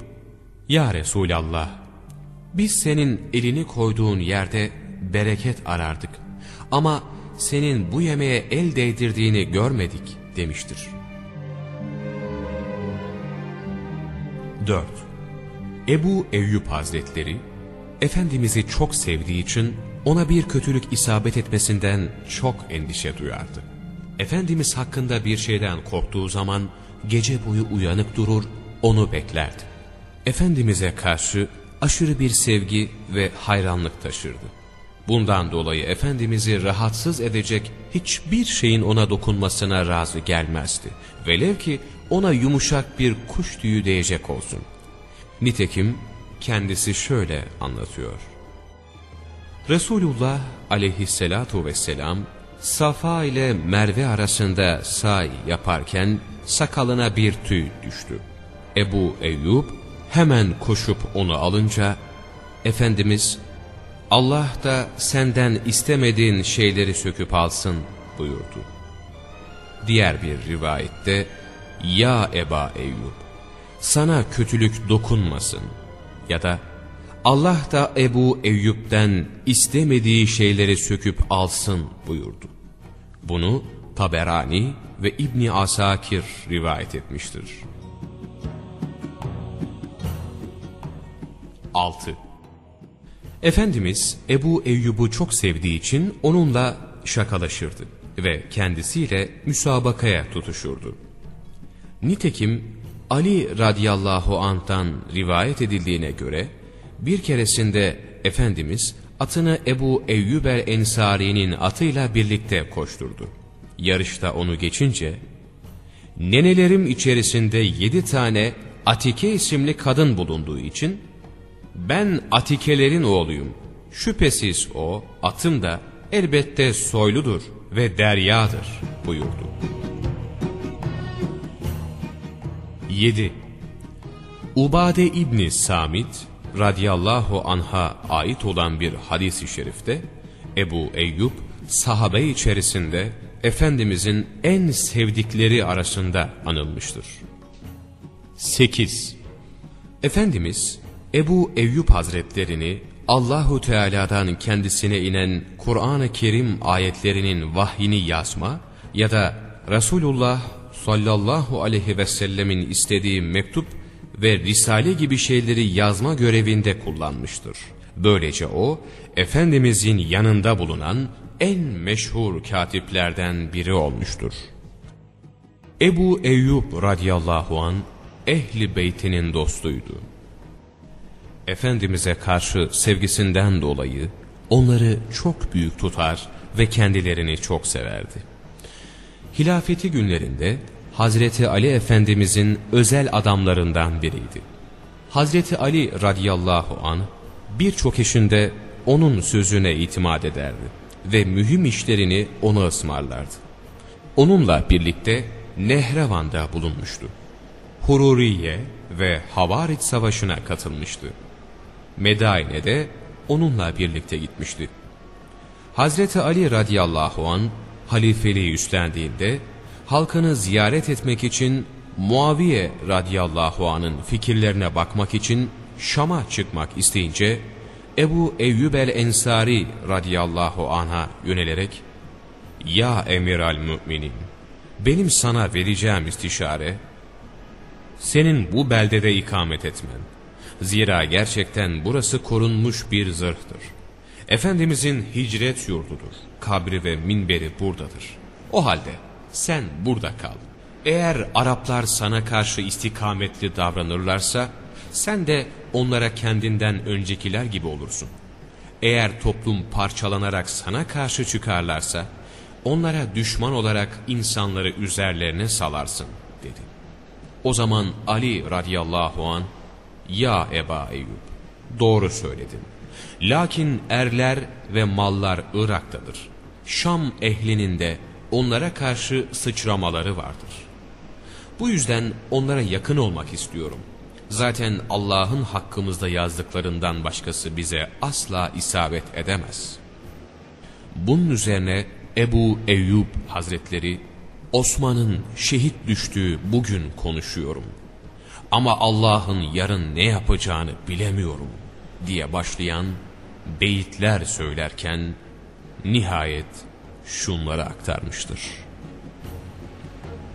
Ya Resulallah, biz senin elini koyduğun yerde bereket arardık ama senin bu yemeğe el değdirdiğini görmedik demiştir. 4. Ebu Eyyub Hazretleri, Efendimiz'i çok sevdiği için ona bir kötülük isabet etmesinden çok endişe duyardı. Efendimiz hakkında bir şeyden korktuğu zaman gece boyu uyanık durur, onu beklerdi. Efendimiz'e karşı aşırı bir sevgi ve hayranlık taşırdı. Bundan dolayı Efendimiz'i rahatsız edecek hiçbir şeyin ona dokunmasına razı gelmezdi. Velev ki ona yumuşak bir kuş tüyü değecek olsun. Nitekim kendisi şöyle anlatıyor. Resulullah aleyhissalatu vesselam Safa ile Merve arasında say yaparken sakalına bir tüy düştü. Ebu Eyyub hemen koşup onu alınca Efendimiz Allah da senden istemediğin şeyleri söküp alsın buyurdu. Diğer bir rivayette Ya Eba Eyyub sana kötülük dokunmasın ya da Allah da Ebu Eyyub'den istemediği şeyleri söküp alsın buyurdu. Bunu Taberani ve İbni Asakir rivayet etmiştir. 6. Efendimiz Ebu Eyyub'u çok sevdiği için onunla şakalaşırdı ve kendisiyle müsabakaya tutuşurdu. Nitekim Ali radıyallahu anh'tan rivayet edildiğine göre bir keresinde Efendimiz atını Ebu Eyyub el-Ensari'nin atıyla birlikte koşturdu. Yarışta onu geçince, nenelerim içerisinde yedi tane Atike isimli kadın bulunduğu için ben Atikelerin oğluyum. Şüphesiz o atım da elbette soyludur ve deryadır buyurdu. 7. Ubade İbni Samit radiyallahu anha ait olan bir hadis-i şerifte Ebu Eyyub sahabe içerisinde Efendimizin en sevdikleri arasında anılmıştır. 8. Efendimiz Ebu Eyyub Hazretlerini Allahu Teala'dan kendisine inen Kur'an-ı Kerim ayetlerinin vahyini yazma ya da Resulullah sallallahu aleyhi ve sellemin istediği mektup ve risale gibi şeyleri yazma görevinde kullanmıştır. Böylece o, Efendimizin yanında bulunan en meşhur katiplerden biri olmuştur. Ebu Eyyub radıyallahu an ehli beytinin dostuydu. Efendimiz'e karşı sevgisinden dolayı onları çok büyük tutar ve kendilerini çok severdi. Hilafeti günlerinde Hazreti Ali Efendimizin özel adamlarından biriydi. Hazreti Ali radıyallahu an birçok işinde onun sözüne itimat ederdi ve mühim işlerini ona ısmarlardı. Onunla birlikte Nehrevan'da bulunmuştu. Hururiye ve Havarit Savaşı'na katılmıştı. Medaine'de onunla birlikte gitmişti. Hazreti Ali radıyallahu an halifeliği üstlendiğinde halkını ziyaret etmek için Muaviye radıyallahu anın fikirlerine bakmak için Şam'a çıkmak isteyince Ebu Eyyub el-Ensari radıyallahu anha yönelerek Ya emir al müminin benim sana vereceğim istişare senin bu beldede ikamet etmen. Zira gerçekten burası korunmuş bir zırhtır. Efendimizin hicret yurdudur. Kabri ve minberi buradadır. O halde sen burada kal. Eğer Araplar sana karşı istikametli davranırlarsa sen de onlara kendinden öncekiler gibi olursun. Eğer toplum parçalanarak sana karşı çıkarlarsa onlara düşman olarak insanları üzerlerine salarsın dedi. O zaman Ali radıyallahu an ya Eba Eyyub doğru söyledin. Lakin erler ve mallar Irak'tadır. Şam ehlinin de onlara karşı sıçramaları vardır. Bu yüzden onlara yakın olmak istiyorum. Zaten Allah'ın hakkımızda yazdıklarından başkası bize asla isabet edemez. Bunun üzerine Ebu Eyyub Hazretleri, Osman'ın şehit düştüğü bugün konuşuyorum. Ama Allah'ın yarın ne yapacağını bilemiyorum diye başlayan beyitler söylerken nihayet şunları aktarmıştır.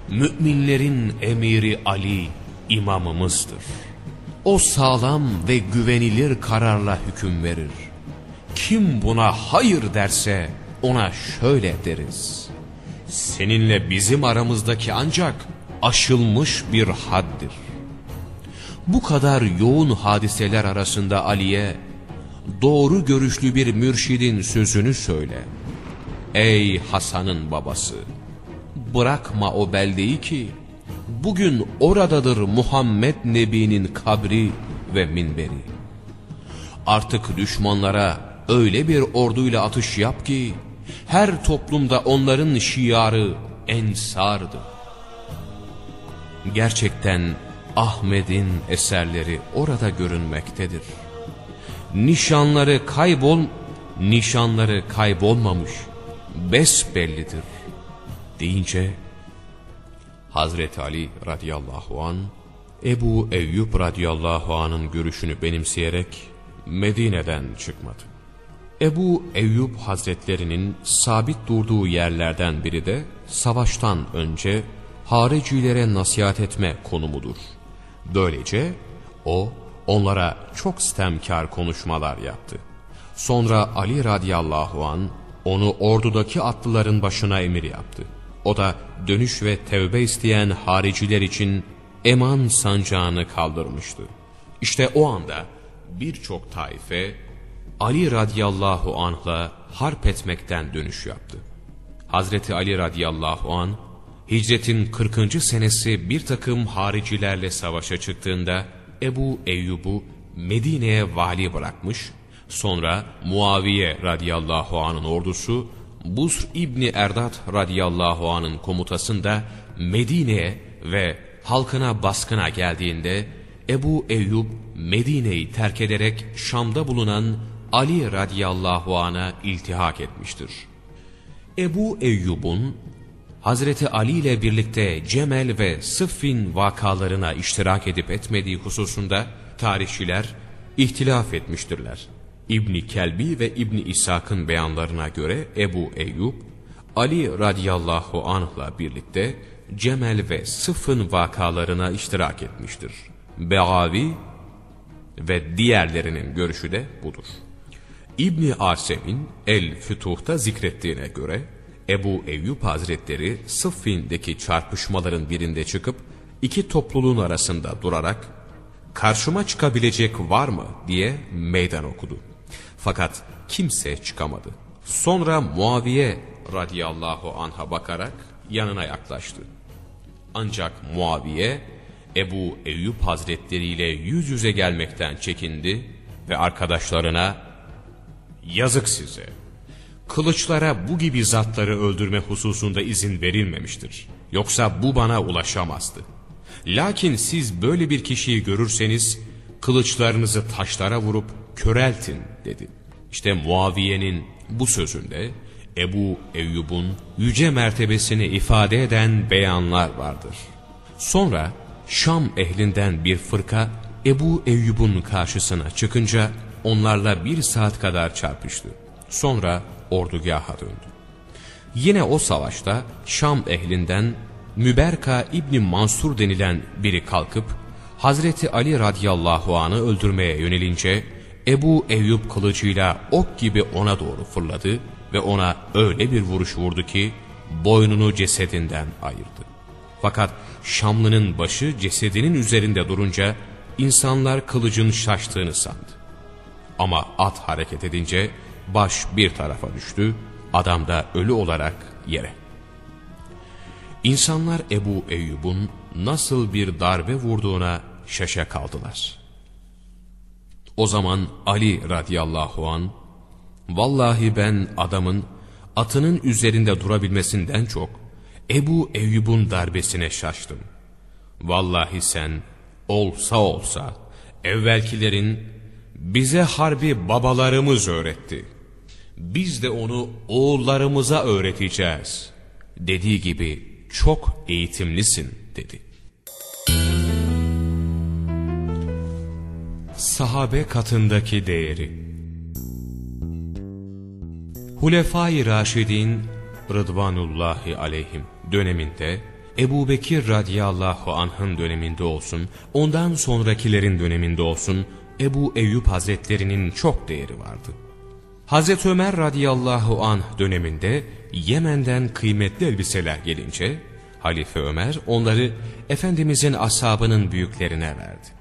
Müminlerin emiri Ali imamımızdır. O sağlam ve güvenilir kararla hüküm verir. Kim buna hayır derse ona şöyle deriz. Seninle bizim aramızdaki ancak aşılmış bir haddir. Bu kadar yoğun hadiseler arasında Ali'ye doğru görüşlü bir mürşidin sözünü söyle. Ey Hasan'ın babası! Bırakma o beldeyi ki bugün oradadır Muhammed Nebi'nin kabri ve minberi. Artık düşmanlara öyle bir orduyla atış yap ki her toplumda onların şiarı ensardır. Gerçekten Ahmet'in eserleri orada görünmektedir. Nişanları kaybol, nişanları kaybolmamış, besbellidir deyince Hazreti Ali radıyallahu an Ebu Eyyub radıyallahu anın görüşünü benimseyerek Medine'den çıkmadı. Ebu Eyyub hazretlerinin sabit durduğu yerlerden biri de savaştan önce haricilere nasihat etme konumudur. Böylece o onlara çok stemkar konuşmalar yaptı. Sonra Ali radıyallahu an onu ordudaki atlıların başına emir yaptı. O da dönüş ve tevbe isteyen hariciler için eman sancağını kaldırmıştı. İşte o anda birçok taife Ali radıyallahu anh'la harp etmekten dönüş yaptı. Hazreti Ali radıyallahu an hicretin 40. senesi bir takım haricilerle savaşa çıktığında Ebu Eyyub'u Medine'ye vali bırakmış, sonra Muaviye radıyallahu anın ordusu Busr İbni Erdat radıyallahu anın komutasında Medine'ye ve halkına baskına geldiğinde Ebu Eyyub Medine'yi terk ederek Şam'da bulunan Ali radıyallahu an'a iltihak etmiştir. Ebu Eyyub'un Hazreti Ali ile birlikte Cemel ve Sıffin vakalarına iştirak edip etmediği hususunda tarihçiler ihtilaf etmiştirler. İbni Kelbi ve İbni İshak'ın beyanlarına göre Ebu Eyyub, Ali radıyallahu anh'la birlikte Cemel ve Sıffın vakalarına iştirak etmiştir. Beavi ve diğerlerinin görüşü de budur. İbni Asem'in El Fütuh'ta zikrettiğine göre Ebu Eyyub Hazretleri Sıffin'deki çarpışmaların birinde çıkıp iki topluluğun arasında durarak karşıma çıkabilecek var mı diye meydan okudu. Fakat kimse çıkamadı. Sonra Muaviye radıyallahu anha bakarak yanına yaklaştı. Ancak Muaviye Ebu Eyyub Hazretleri ile yüz yüze gelmekten çekindi ve arkadaşlarına yazık size kılıçlara bu gibi zatları öldürme hususunda izin verilmemiştir. Yoksa bu bana ulaşamazdı. Lakin siz böyle bir kişiyi görürseniz kılıçlarınızı taşlara vurup köreltin dedi. İşte Muaviye'nin bu sözünde Ebu Eyyub'un yüce mertebesini ifade eden beyanlar vardır. Sonra Şam ehlinden bir fırka Ebu Eyyub'un karşısına çıkınca onlarla bir saat kadar çarpıştı. Sonra ordugaha döndü. Yine o savaşta Şam ehlinden Müberka İbni Mansur denilen biri kalkıp Hazreti Ali radıyallahu anı öldürmeye yönelince Ebu Eyyub kılıcıyla ok gibi ona doğru fırladı ve ona öyle bir vuruş vurdu ki boynunu cesedinden ayırdı. Fakat Şamlı'nın başı cesedinin üzerinde durunca insanlar kılıcın şaştığını sandı. Ama at hareket edince baş bir tarafa düştü, adam da ölü olarak yere. İnsanlar Ebu Eyyub'un nasıl bir darbe vurduğuna şaşa kaldılar. O zaman Ali radıyallahu an, vallahi ben adamın atının üzerinde durabilmesinden çok Ebu Eyyub'un darbesine şaştım. Vallahi sen olsa olsa evvelkilerin bize harbi babalarımız öğretti. Biz de onu oğullarımıza öğreteceğiz. Dediği gibi çok eğitimlisin dedi. Sahabe katındaki değeri Hulefai Raşidin Rıdvanullahi aleyhim döneminde Ebu Bekir radiyallahu anh'ın döneminde olsun, ondan sonrakilerin döneminde olsun Ebu Eyyub hazretlerinin çok değeri vardı. Hazreti Ömer radıyallahu anh döneminde Yemen'den kıymetli elbiseler gelince Halife Ömer onları Efendimizin ashabının büyüklerine verdi.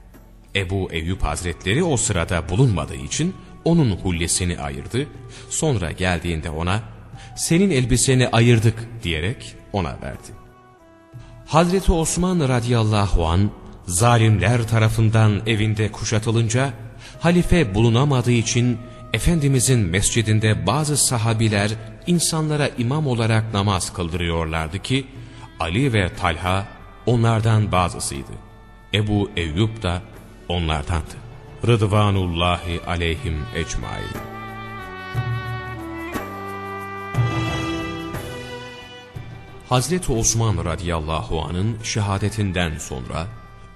Ebu Eyyub hazretleri o sırada bulunmadığı için onun hullesini ayırdı. Sonra geldiğinde ona senin elbiseni ayırdık diyerek ona verdi. Hazreti Osman radıyallahu an zalimler tarafından evinde kuşatılınca halife bulunamadığı için Efendimizin mescidinde bazı sahabiler insanlara imam olarak namaz kıldırıyorlardı ki Ali ve Talha onlardan bazısıydı. Ebu Eyyub da onlardandı. Rıdvanullahi aleyhim ecmain. Hazreti Osman radıyallahu anın şehadetinden sonra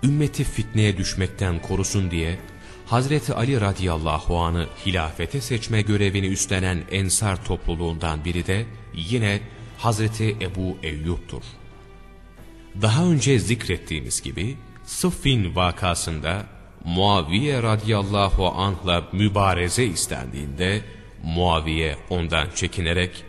ümmeti fitneye düşmekten korusun diye Hazreti Ali radıyallahu anı hilafete seçme görevini üstlenen Ensar topluluğundan biri de yine Hazreti Ebu Eyyub'tur. Daha önce zikrettiğimiz gibi Sıffin vakasında Muaviye radıyallahu anh'la mübareze istendiğinde Muaviye ondan çekinerek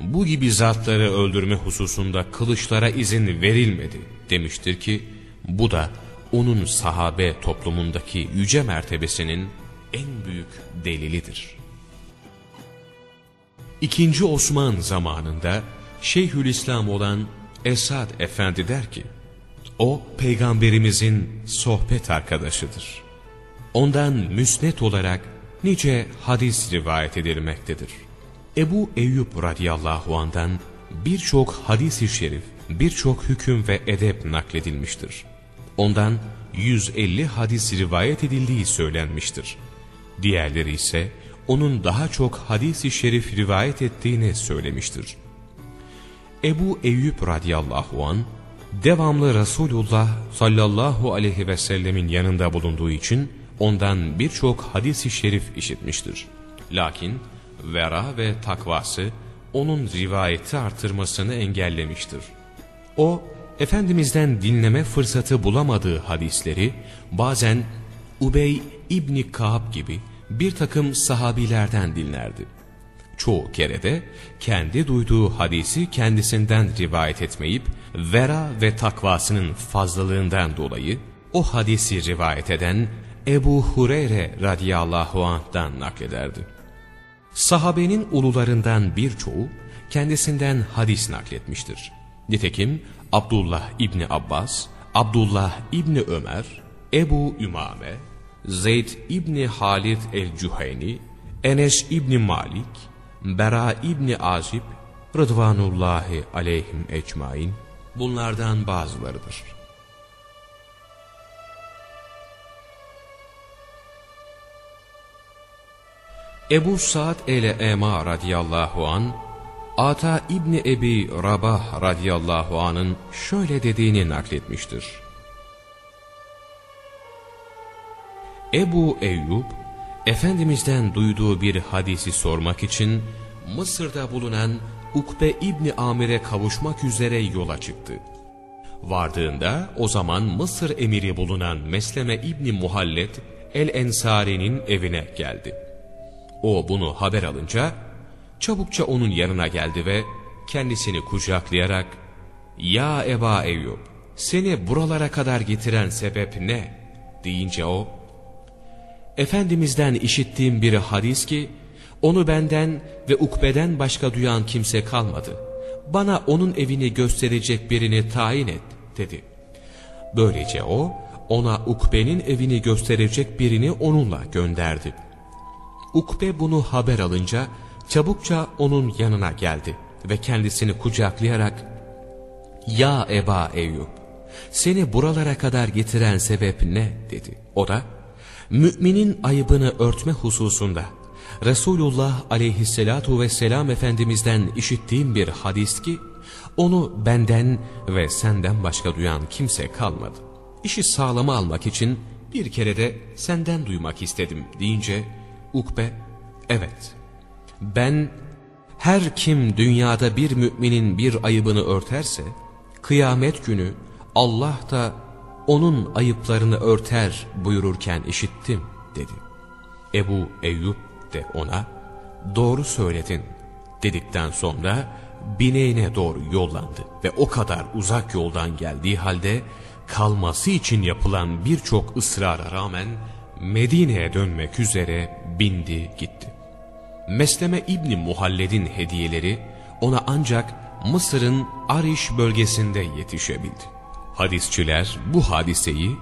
bu gibi zatları öldürme hususunda kılıçlara izin verilmedi demiştir ki bu da onun sahabe toplumundaki yüce mertebesinin en büyük delilidir. İkinci Osman zamanında Şeyhülislam olan Esad Efendi der ki, o peygamberimizin sohbet arkadaşıdır. Ondan müsnet olarak nice hadis rivayet edilmektedir. Ebu Eyyub radıyallahu andan birçok hadis-i şerif, birçok hüküm ve edep nakledilmiştir. Ondan 150 hadis rivayet edildiği söylenmiştir. Diğerleri ise onun daha çok hadis-i şerif rivayet ettiğini söylemiştir. Ebu Eyyub radıyallahu an devamlı Resulullah sallallahu aleyhi ve sellemin yanında bulunduğu için ondan birçok hadis-i şerif işitmiştir. Lakin vera ve takvası onun rivayeti artırmasını engellemiştir. O, Efendimiz'den dinleme fırsatı bulamadığı hadisleri bazen Ubey İbni Kaab gibi bir takım sahabilerden dinlerdi. Çoğu kere de kendi duyduğu hadisi kendisinden rivayet etmeyip vera ve takvasının fazlalığından dolayı o hadisi rivayet eden Ebu Hureyre radıyallahu anh'dan naklederdi. Sahabenin ulularından birçoğu kendisinden hadis nakletmiştir. Nitekim Abdullah İbni Abbas, Abdullah İbni Ömer, Ebu Ümame, Zeyd İbni Halid el-Cüheyni, Enes İbni Malik, Bera İbni Azib, Rıdvanullahi aleyhim ecmain, bunlardan bazılarıdır. Ebu Sa'd el-Ema radıyallahu an Ata İbni Ebi Rabah radıyallahu anın şöyle dediğini nakletmiştir. Ebu Eyyub, Efendimiz'den duyduğu bir hadisi sormak için Mısır'da bulunan Ukbe İbni Amir'e kavuşmak üzere yola çıktı. Vardığında o zaman Mısır emiri bulunan Mesleme İbni Muhallet el-Ensari'nin evine geldi. O bunu haber alınca çabukça onun yanına geldi ve kendisini kucaklayarak ''Ya Eba Eyyub, seni buralara kadar getiren sebep ne?'' deyince o ''Efendimiz'den işittiğim bir hadis ki onu benden ve ukbeden başka duyan kimse kalmadı. Bana onun evini gösterecek birini tayin et.'' dedi. Böylece o ona ukbenin evini gösterecek birini onunla gönderdi. Ukbe bunu haber alınca çabukça onun yanına geldi ve kendisini kucaklayarak ''Ya Eba Eyyub, seni buralara kadar getiren sebep ne?'' dedi. O da müminin ayıbını örtme hususunda Resulullah aleyhissalatu vesselam Efendimiz'den işittiğim bir hadis ki onu benden ve senden başka duyan kimse kalmadı. İşi sağlama almak için bir kere de senden duymak istedim deyince Ukbe evet ben her kim dünyada bir müminin bir ayıbını örterse kıyamet günü Allah da onun ayıplarını örter buyururken işittim dedi. Ebu Eyyub de ona doğru söyledin dedikten sonra bineğine doğru yollandı ve o kadar uzak yoldan geldiği halde kalması için yapılan birçok ısrara rağmen Medine'ye dönmek üzere bindi gitti. Mesleme İbni Muhalled'in hediyeleri ona ancak Mısır'ın Ariş bölgesinde yetişebildi. Hadisçiler bu hadiseyi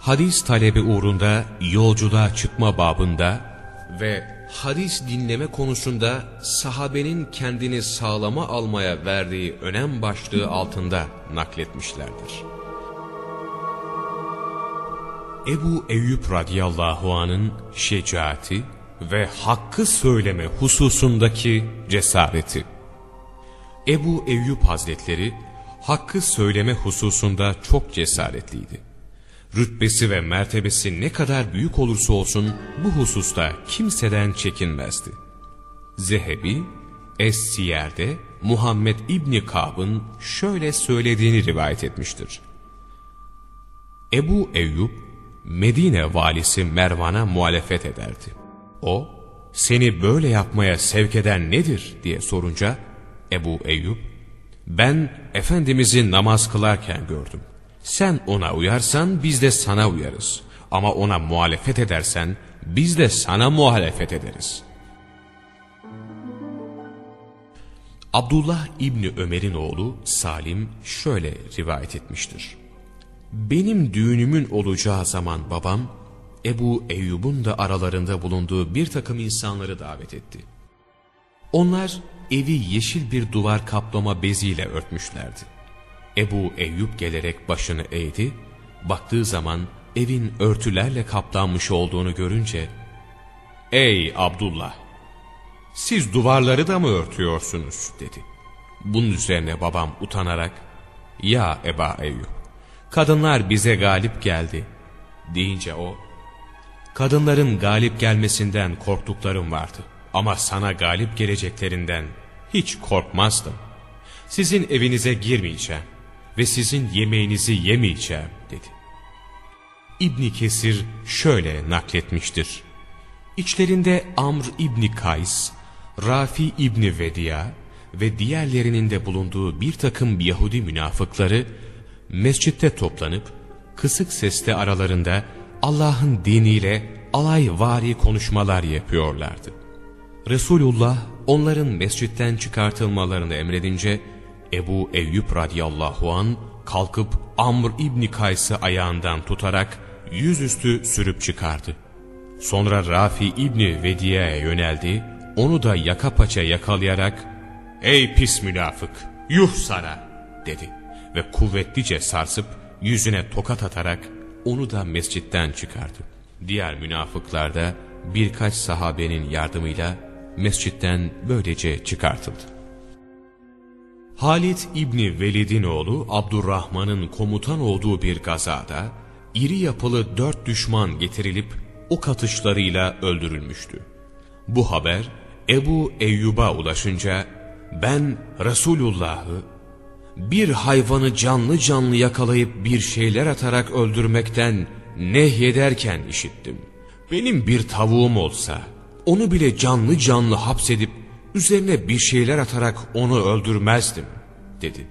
hadis talebi uğrunda yolculuğa çıkma babında ve hadis dinleme konusunda sahabenin kendini sağlama almaya verdiği önem başlığı altında nakletmişlerdir. Ebu Eyyub radıyallahu anın şecaati ve hakkı söyleme hususundaki cesareti. Ebu Eyyub Hazretleri hakkı söyleme hususunda çok cesaretliydi. Rütbesi ve mertebesi ne kadar büyük olursa olsun bu hususta kimseden çekinmezdi. Zehebi, Es-Siyer'de Muhammed İbni Kab'ın şöyle söylediğini rivayet etmiştir. Ebu Eyyub, Medine valisi Mervan'a muhalefet ederdi. O, seni böyle yapmaya sevk eden nedir diye sorunca Ebu Eyyub, ben Efendimiz'i namaz kılarken gördüm. Sen ona uyarsan biz de sana uyarız. Ama ona muhalefet edersen biz de sana muhalefet ederiz. Abdullah İbni Ömer'in oğlu Salim şöyle rivayet etmiştir. Benim düğünümün olacağı zaman babam, Ebu Eyyub'un da aralarında bulunduğu bir takım insanları davet etti. Onlar evi yeşil bir duvar kaplama beziyle örtmüşlerdi. Ebu Eyyub gelerek başını eğdi, baktığı zaman evin örtülerle kaplanmış olduğunu görünce, ''Ey Abdullah, siz duvarları da mı örtüyorsunuz?'' dedi. Bunun üzerine babam utanarak, ''Ya Eba Eyyub, kadınlar bize galip geldi.'' deyince o, ''Kadınların galip gelmesinden korktuklarım vardı ama sana galip geleceklerinden hiç korkmazdım. Sizin evinize girmeyeceğim ve sizin yemeğinizi yemeyeceğim.'' dedi. İbni Kesir şöyle nakletmiştir. İçlerinde Amr İbni Kays, Rafi İbni Vediya ve diğerlerinin de bulunduğu bir takım Yahudi münafıkları mescitte toplanıp kısık sesle aralarında Allah'ın diniyle alayvari konuşmalar yapıyorlardı. Resulullah onların mescitten çıkartılmalarını emredince Ebu Eyyub radıyallahu an kalkıp Amr İbni Kays'ı ayağından tutarak yüzüstü sürüp çıkardı. Sonra Rafi İbni Vediye'ye yöneldi, onu da yaka paça yakalayarak ''Ey pis münafık, yuh sana!'' dedi ve kuvvetlice sarsıp yüzüne tokat atarak onu da mescitten çıkardı. Diğer münafıklar da birkaç sahabenin yardımıyla mescitten böylece çıkartıldı. Halit İbni Velid'in oğlu Abdurrahman'ın komutan olduğu bir gazada iri yapılı dört düşman getirilip ok atışlarıyla öldürülmüştü. Bu haber Ebu Eyyub'a ulaşınca ben Resulullah'ı bir hayvanı canlı canlı yakalayıp bir şeyler atarak öldürmekten nehyederken işittim. Benim bir tavuğum olsa onu bile canlı canlı hapsedip üzerine bir şeyler atarak onu öldürmezdim dedi.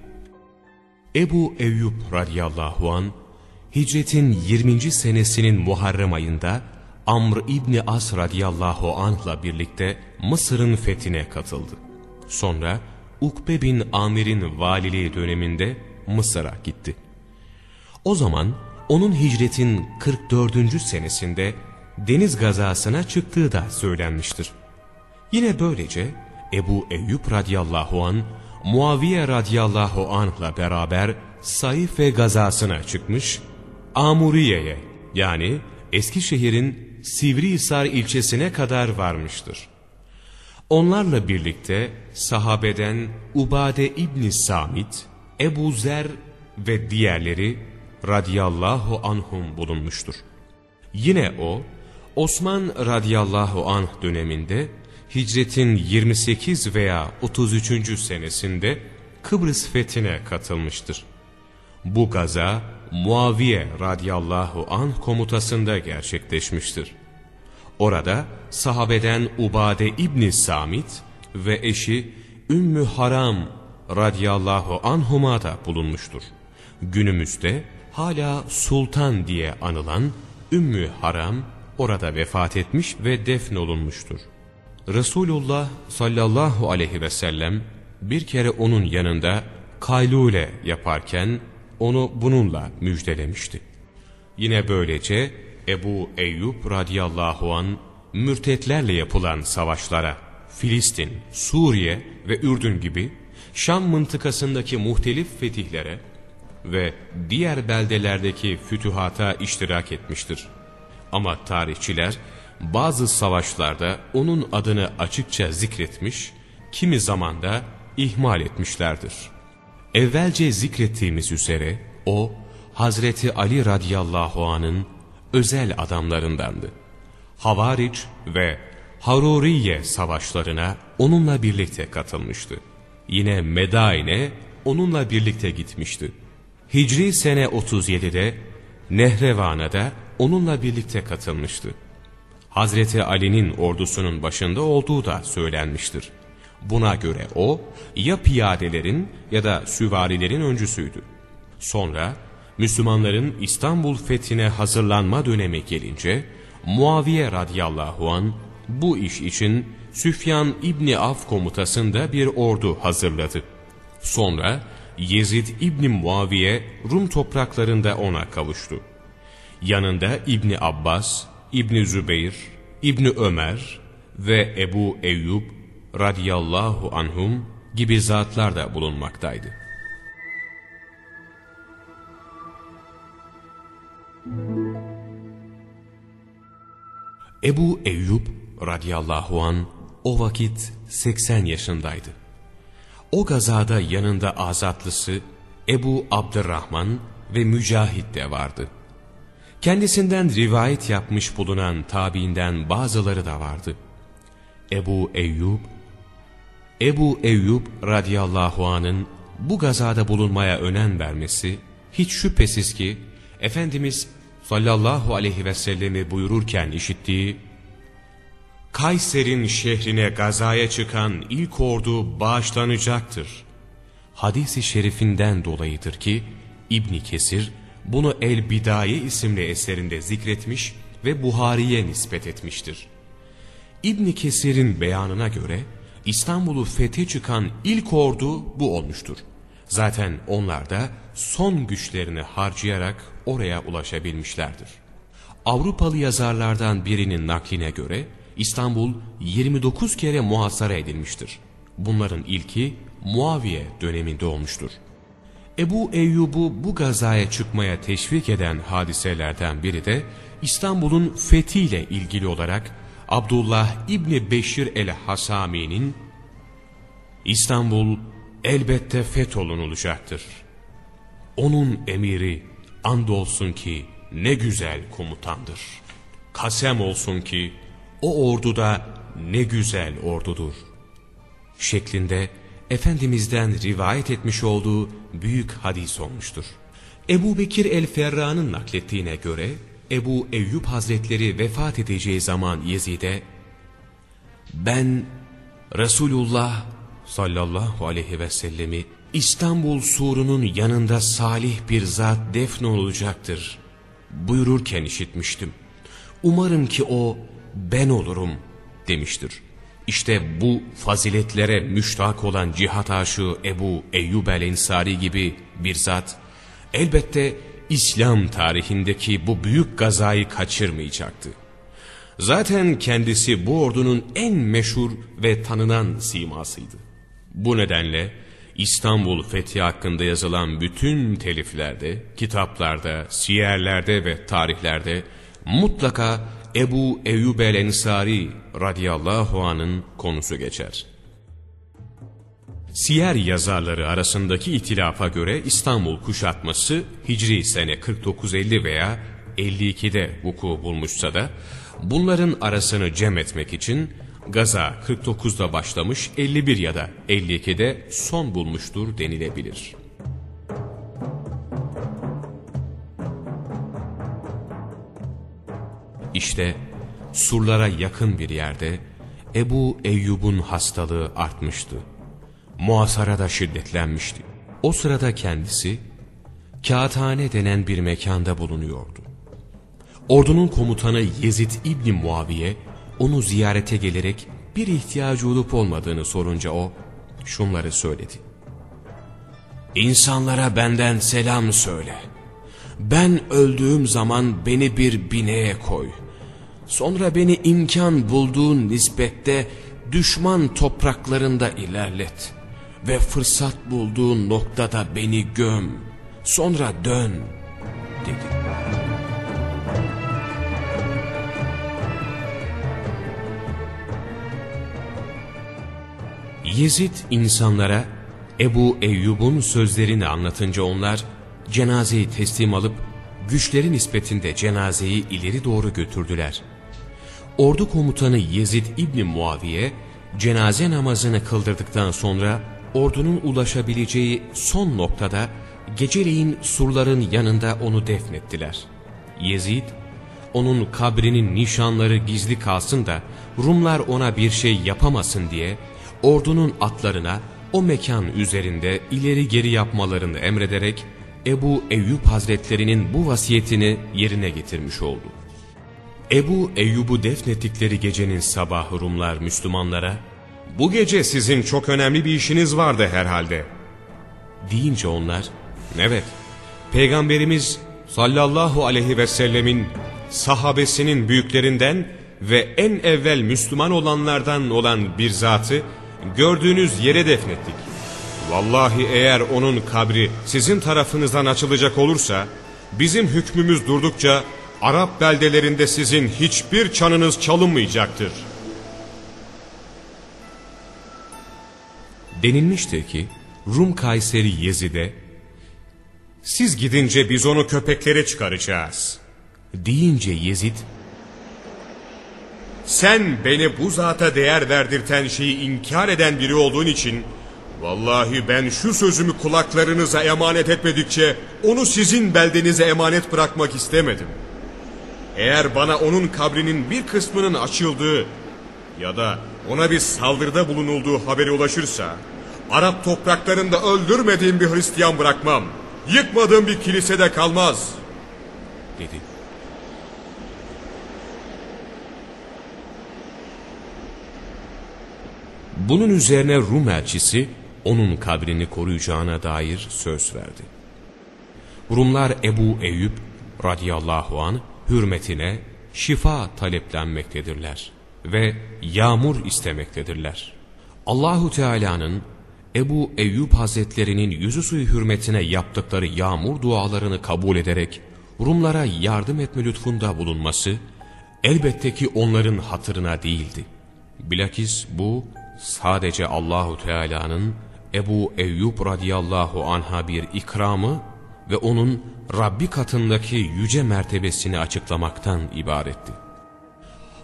Ebu Eyyub radıyallahu an hicretin 20. senesinin Muharrem ayında Amr İbni As radıyallahu anh'la birlikte Mısır'ın fethine katıldı. Sonra Ukbe bin Amir'in valiliği döneminde Mısır'a gitti. O zaman onun hicretin 44. senesinde deniz gazasına çıktığı da söylenmiştir. Yine böylece Ebu Eyyub radıyallahu an Muaviye radıyallahu anh'la beraber Saife gazasına çıkmış, Amuriye'ye yani Eskişehir'in Sivrihisar ilçesine kadar varmıştır. Onlarla birlikte sahabeden Ubade İbni Samit, Ebu Zer ve diğerleri radiyallahu anhum bulunmuştur. Yine o, Osman radiyallahu anh döneminde hicretin 28 veya 33. senesinde Kıbrıs fethine katılmıştır. Bu gaza Muaviye radiyallahu anh komutasında gerçekleşmiştir. Orada sahabeden Ubade İbni Samit ve eşi Ümmü Haram radiyallahu anhuma da bulunmuştur. Günümüzde hala sultan diye anılan Ümmü Haram orada vefat etmiş ve defnolunmuştur. Resulullah sallallahu aleyhi ve sellem bir kere onun yanında kaylule yaparken onu bununla müjdelemişti. Yine böylece Ebu Eyyub radıyallahu an mürtetlerle yapılan savaşlara Filistin, Suriye ve Ürdün gibi Şam mıntıkasındaki muhtelif fetihlere ve diğer beldelerdeki fütühata iştirak etmiştir. Ama tarihçiler bazı savaşlarda onun adını açıkça zikretmiş, kimi zamanda ihmal etmişlerdir. Evvelce zikrettiğimiz üzere o Hazreti Ali radıyallahu anın özel adamlarındandı. Havariç ve Haruriye savaşlarına onunla birlikte katılmıştı. Yine Medain'e onunla birlikte gitmişti. Hicri sene 37'de Nehrevan'a da onunla birlikte katılmıştı. Hazreti Ali'nin ordusunun başında olduğu da söylenmiştir. Buna göre o ya piyadelerin ya da süvarilerin öncüsüydü. Sonra Müslümanların İstanbul fethine hazırlanma dönemi gelince Muaviye radıyallahu an bu iş için Süfyan İbni Af komutasında bir ordu hazırladı. Sonra Yezid İbni Muaviye Rum topraklarında ona kavuştu. Yanında İbni Abbas, İbni Zübeyir, İbni Ömer ve Ebu Eyyub radiyallahu anhum gibi zatlar da bulunmaktaydı. Ebu Eyyub radiyallahu an o vakit 80 yaşındaydı. O gazada yanında azatlısı Ebu Abdurrahman ve Mücahit de vardı. Kendisinden rivayet yapmış bulunan tabiinden bazıları da vardı. Ebu Eyyub, Ebu Eyyub radıyallahu anın bu gazada bulunmaya önem vermesi, hiç şüphesiz ki Efendimiz sallallahu aleyhi ve sellemi buyururken işittiği, Kayser'in şehrine gazaya çıkan ilk ordu bağışlanacaktır. Hadis-i şerifinden dolayıdır ki, İbni Kesir, bunu El-Bidaye isimli eserinde zikretmiş ve Buhari'ye nispet etmiştir. İbn Kesir'in beyanına göre İstanbul'u fethe çıkan ilk ordu bu olmuştur. Zaten onlar da son güçlerini harcayarak oraya ulaşabilmişlerdir. Avrupalı yazarlardan birinin nakline göre İstanbul 29 kere muhasara edilmiştir. Bunların ilki Muaviye döneminde olmuştur. Ebu Eyyub'u bu gazaya çıkmaya teşvik eden hadiselerden biri de İstanbul'un fethiyle ilgili olarak Abdullah İbni Beşir el-Hasami'nin İstanbul elbette fetholunulacaktır. Onun emiri andolsun ki ne güzel komutandır. Kasem olsun ki o orduda ne güzel ordudur. Şeklinde Efendimiz'den rivayet etmiş olduğu büyük hadis olmuştur. Ebu Bekir el-Ferra'nın naklettiğine göre Ebu Eyyub Hazretleri vefat edeceği zaman Yezid'e ben Resulullah sallallahu aleyhi ve sellemi İstanbul surunun yanında salih bir zat defnolacaktır buyururken işitmiştim. Umarım ki o ben olurum demiştir. İşte bu faziletlere müştak olan cihat aşığı Ebu Eyyub el-Ensari gibi bir zat elbette İslam tarihindeki bu büyük gazayı kaçırmayacaktı. Zaten kendisi bu ordunun en meşhur ve tanınan simasıydı. Bu nedenle İstanbul fethi hakkında yazılan bütün teliflerde, kitaplarda, siyerlerde ve tarihlerde mutlaka Ebu Eyyub el-Ensari radıyallahu anın konusu geçer. Siyer yazarları arasındaki itilafa göre İstanbul kuşatması Hicri sene 49-50 veya 52'de vuku bulmuşsa da bunların arasını cem etmek için Gaza 49'da başlamış 51 ya da 52'de son bulmuştur denilebilir. İşte surlara yakın bir yerde Ebu Eyyub'un hastalığı artmıştı. Muhasara da şiddetlenmişti. O sırada kendisi Kağıthane denen bir mekanda bulunuyordu. Ordunun komutanı Yezid İbni Muaviye onu ziyarete gelerek bir ihtiyacı olup olmadığını sorunca o şunları söyledi. İnsanlara benden selam söyle. Ben öldüğüm zaman beni bir bineye koy. Sonra beni imkan bulduğun nispette düşman topraklarında ilerlet. Ve fırsat bulduğun noktada beni göm. Sonra dön dedi. Yezid insanlara Ebu Eyyub'un sözlerini anlatınca onlar cenazeyi teslim alıp güçleri nispetinde cenazeyi ileri doğru götürdüler. Ordu komutanı Yezid İbni Muaviye cenaze namazını kıldırdıktan sonra ordunun ulaşabileceği son noktada geceleyin surların yanında onu defnettiler. Yezid, onun kabrinin nişanları gizli kalsın da Rumlar ona bir şey yapamasın diye ordunun atlarına o mekan üzerinde ileri geri yapmalarını emrederek Ebu Eyyub Hazretlerinin bu vasiyetini yerine getirmiş oldu. Ebu Eyyub'u defnettikleri gecenin sabahı Rumlar Müslümanlara, ''Bu gece sizin çok önemli bir işiniz vardı herhalde.'' Deyince onlar, ''Evet, Peygamberimiz sallallahu aleyhi ve sellemin sahabesinin büyüklerinden ve en evvel Müslüman olanlardan olan bir zatı gördüğünüz yere defnettik. Vallahi eğer onun kabri sizin tarafınızdan açılacak olursa, bizim hükmümüz durdukça Arap beldelerinde sizin hiçbir çanınız çalınmayacaktır. Denilmiştir ki Rum Kayseri Yezid'e siz gidince biz onu köpeklere çıkaracağız. Deyince Yezid sen beni bu zata değer verdirten şeyi inkar eden biri olduğun için Vallahi ben şu sözümü kulaklarınıza emanet etmedikçe onu sizin beldenize emanet bırakmak istemedim. Eğer bana onun kabrinin bir kısmının açıldığı ya da ona bir saldırıda bulunulduğu haberi ulaşırsa Arap topraklarında öldürmediğim bir Hristiyan bırakmam. Yıkmadığım bir kilisede kalmaz. Dedi. Bunun üzerine Rum elçisi onun kabrini koruyacağına dair söz verdi. Rumlar Ebu Eyüp radıyallahu an hürmetine şifa taleplenmektedirler ve yağmur istemektedirler. Allahu Teala'nın Ebu Eyyub Hazretlerinin yüzü suyu hürmetine yaptıkları yağmur dualarını kabul ederek Rumlara yardım etme lütfunda bulunması elbette ki onların hatırına değildi. Bilakis bu sadece Allahu Teala'nın Ebu Eyyub radıyallahu anha bir ikramı ve onun Rabbi katındaki yüce mertebesini açıklamaktan ibaretti.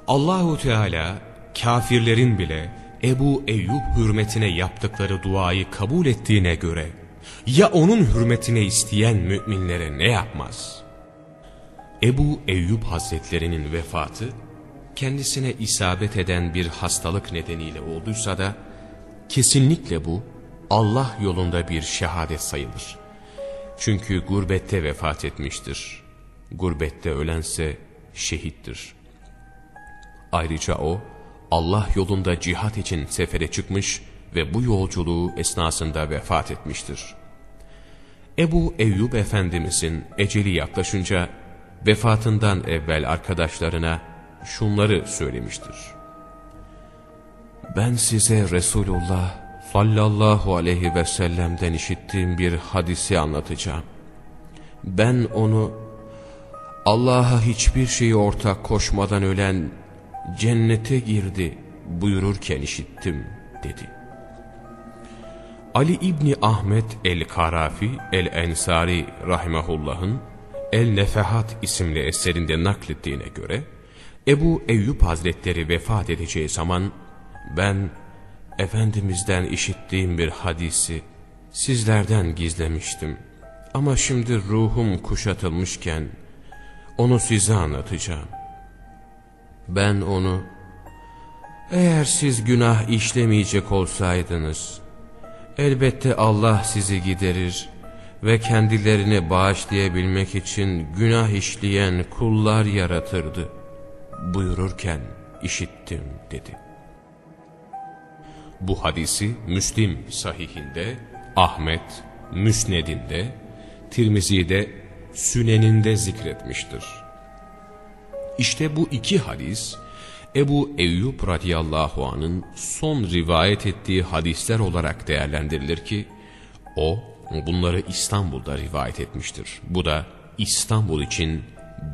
Allahu Teala kafirlerin bile Ebu Eyyub hürmetine yaptıkları duayı kabul ettiğine göre ya onun hürmetine isteyen müminlere ne yapmaz? Ebu Eyyub Hazretlerinin vefatı kendisine isabet eden bir hastalık nedeniyle olduysa da kesinlikle bu Allah yolunda bir şehadet sayılır. Çünkü gurbette vefat etmiştir. Gurbette ölense şehittir. Ayrıca o Allah yolunda cihat için sefere çıkmış ve bu yolculuğu esnasında vefat etmiştir. Ebu Eyyub Efendimizin eceli yaklaşınca vefatından evvel arkadaşlarına şunları söylemiştir. Ben size Resulullah sallallahu aleyhi ve sellem'den işittiğim bir hadisi anlatacağım. Ben onu Allah'a hiçbir şeyi ortak koşmadan ölen cennete girdi buyururken işittim dedi. Ali İbni Ahmet el-Karafi el-Ensari rahimahullah'ın El-Nefehat isimli eserinde naklettiğine göre Ebu Eyyub Hazretleri vefat edeceği zaman ben Efendimiz'den işittiğim bir hadisi sizlerden gizlemiştim. Ama şimdi ruhum kuşatılmışken onu size anlatacağım. Ben onu eğer siz günah işlemeyecek olsaydınız elbette Allah sizi giderir ve kendilerini bağışlayabilmek için günah işleyen kullar yaratırdı buyururken işittim dedi. Bu hadisi Müslim sahihinde, Ahmet, Müsned'inde, Tirmizi'de, Sünen'inde zikretmiştir. İşte bu iki hadis, Ebu Eyyub radıyallahu anın son rivayet ettiği hadisler olarak değerlendirilir ki, o bunları İstanbul'da rivayet etmiştir. Bu da İstanbul için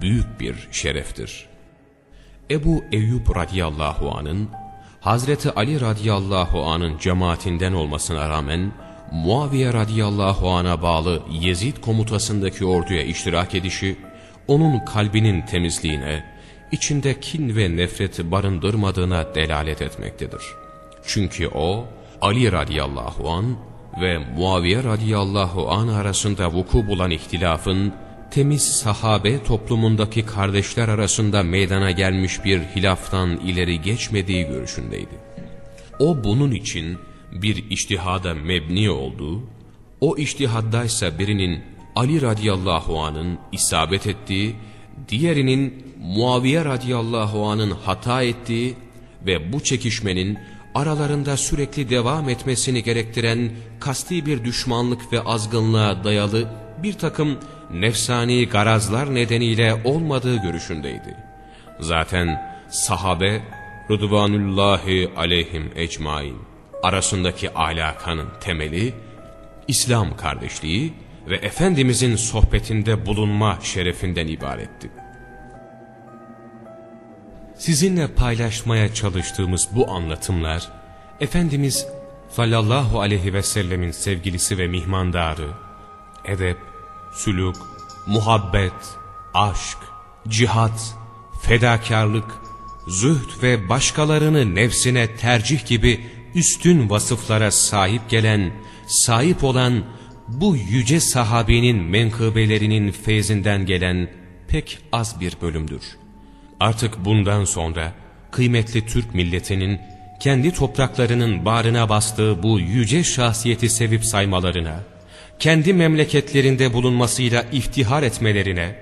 büyük bir şereftir. Ebu Eyyub radıyallahu anın Hazreti Ali radıyallahu anın cemaatinden olmasına rağmen Muaviye radıyallahu ana bağlı Yezid komutasındaki orduya iştirak edişi, onun kalbinin temizliğine, içinde kin ve nefret barındırmadığına delalet etmektedir. Çünkü o, Ali radıyallahu an ve Muaviye radıyallahu an arasında vuku bulan ihtilafın, temiz sahabe toplumundaki kardeşler arasında meydana gelmiş bir hilaftan ileri geçmediği görüşündeydi. O bunun için bir iştihada mebni olduğu, o iştihaddaysa birinin Ali radıyallahu anın isabet ettiği, diğerinin Muaviye radıyallahu anın hata ettiği ve bu çekişmenin aralarında sürekli devam etmesini gerektiren kasti bir düşmanlık ve azgınlığa dayalı bir takım nefsani garazlar nedeniyle olmadığı görüşündeydi. Zaten sahabe Rıdvanullahi aleyhim ecmain arasındaki alakanın temeli İslam kardeşliği ve Efendimizin sohbetinde bulunma şerefinden ibaretti. Sizinle paylaşmaya çalıştığımız bu anlatımlar, Efendimiz sallallahu aleyhi ve sellemin sevgilisi ve mihmandarı, edep, sülük, muhabbet, aşk, cihat, fedakarlık, zühd ve başkalarını nefsine tercih gibi üstün vasıflara sahip gelen, sahip olan bu yüce sahabenin menkıbelerinin feyzinden gelen pek az bir bölümdür. Artık bundan sonra kıymetli Türk milletinin kendi topraklarının bağrına bastığı bu yüce şahsiyeti sevip saymalarına, kendi memleketlerinde bulunmasıyla iftihar etmelerine,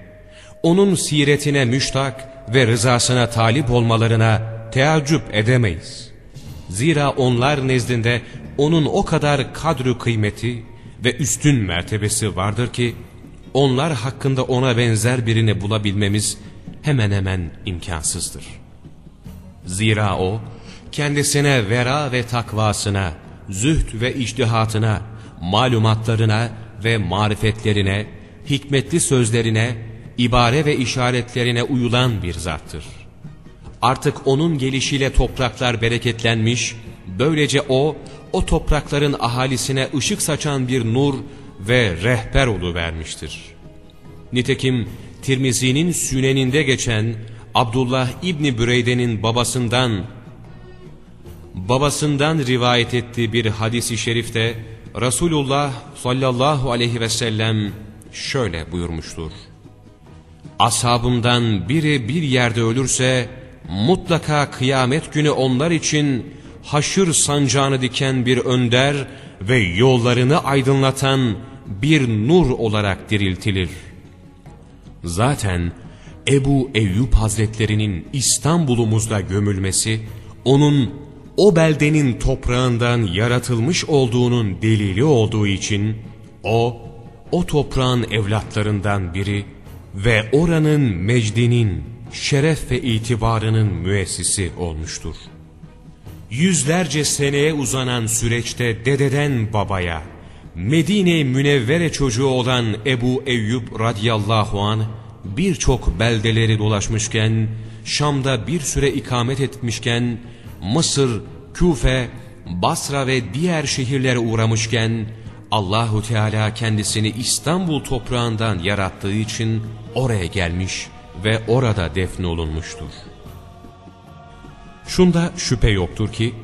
onun siretine müştak ve rızasına talip olmalarına teaccüp edemeyiz. Zira onlar nezdinde onun o kadar kadru kıymeti ve üstün mertebesi vardır ki, onlar hakkında ona benzer birini bulabilmemiz hemen hemen imkansızdır. Zira o, kendisine vera ve takvasına, zühd ve içtihatına, malumatlarına ve marifetlerine, hikmetli sözlerine, ibare ve işaretlerine uyulan bir zattır. Artık onun gelişiyle topraklar bereketlenmiş, böylece o, o toprakların ahalisine ışık saçan bir nur ve rehber vermiştir. Nitekim Tirmizi'nin süneninde geçen Abdullah İbni Büreyde'nin babasından babasından rivayet ettiği bir hadisi şerifte Resulullah sallallahu aleyhi ve sellem şöyle buyurmuştur. Ashabımdan biri bir yerde ölürse mutlaka kıyamet günü onlar için haşır sancağını diken bir önder ve yollarını aydınlatan bir nur olarak diriltilir. Zaten Ebu Eyyub Hazretlerinin İstanbul'umuzda gömülmesi, onun o beldenin toprağından yaratılmış olduğunun delili olduğu için, o, o toprağın evlatlarından biri ve oranın mecdinin, şeref ve itibarının müessisi olmuştur. Yüzlerce seneye uzanan süreçte dededen babaya, Medine Münevvere çocuğu olan Ebu Eyyub radıyallahu an birçok beldeleri dolaşmışken, Şam'da bir süre ikamet etmişken, Mısır, Küfe, Basra ve diğer şehirlere uğramışken, Allahu Teala kendisini İstanbul toprağından yarattığı için oraya gelmiş ve orada defnolunmuştur. Şunda şüphe yoktur ki,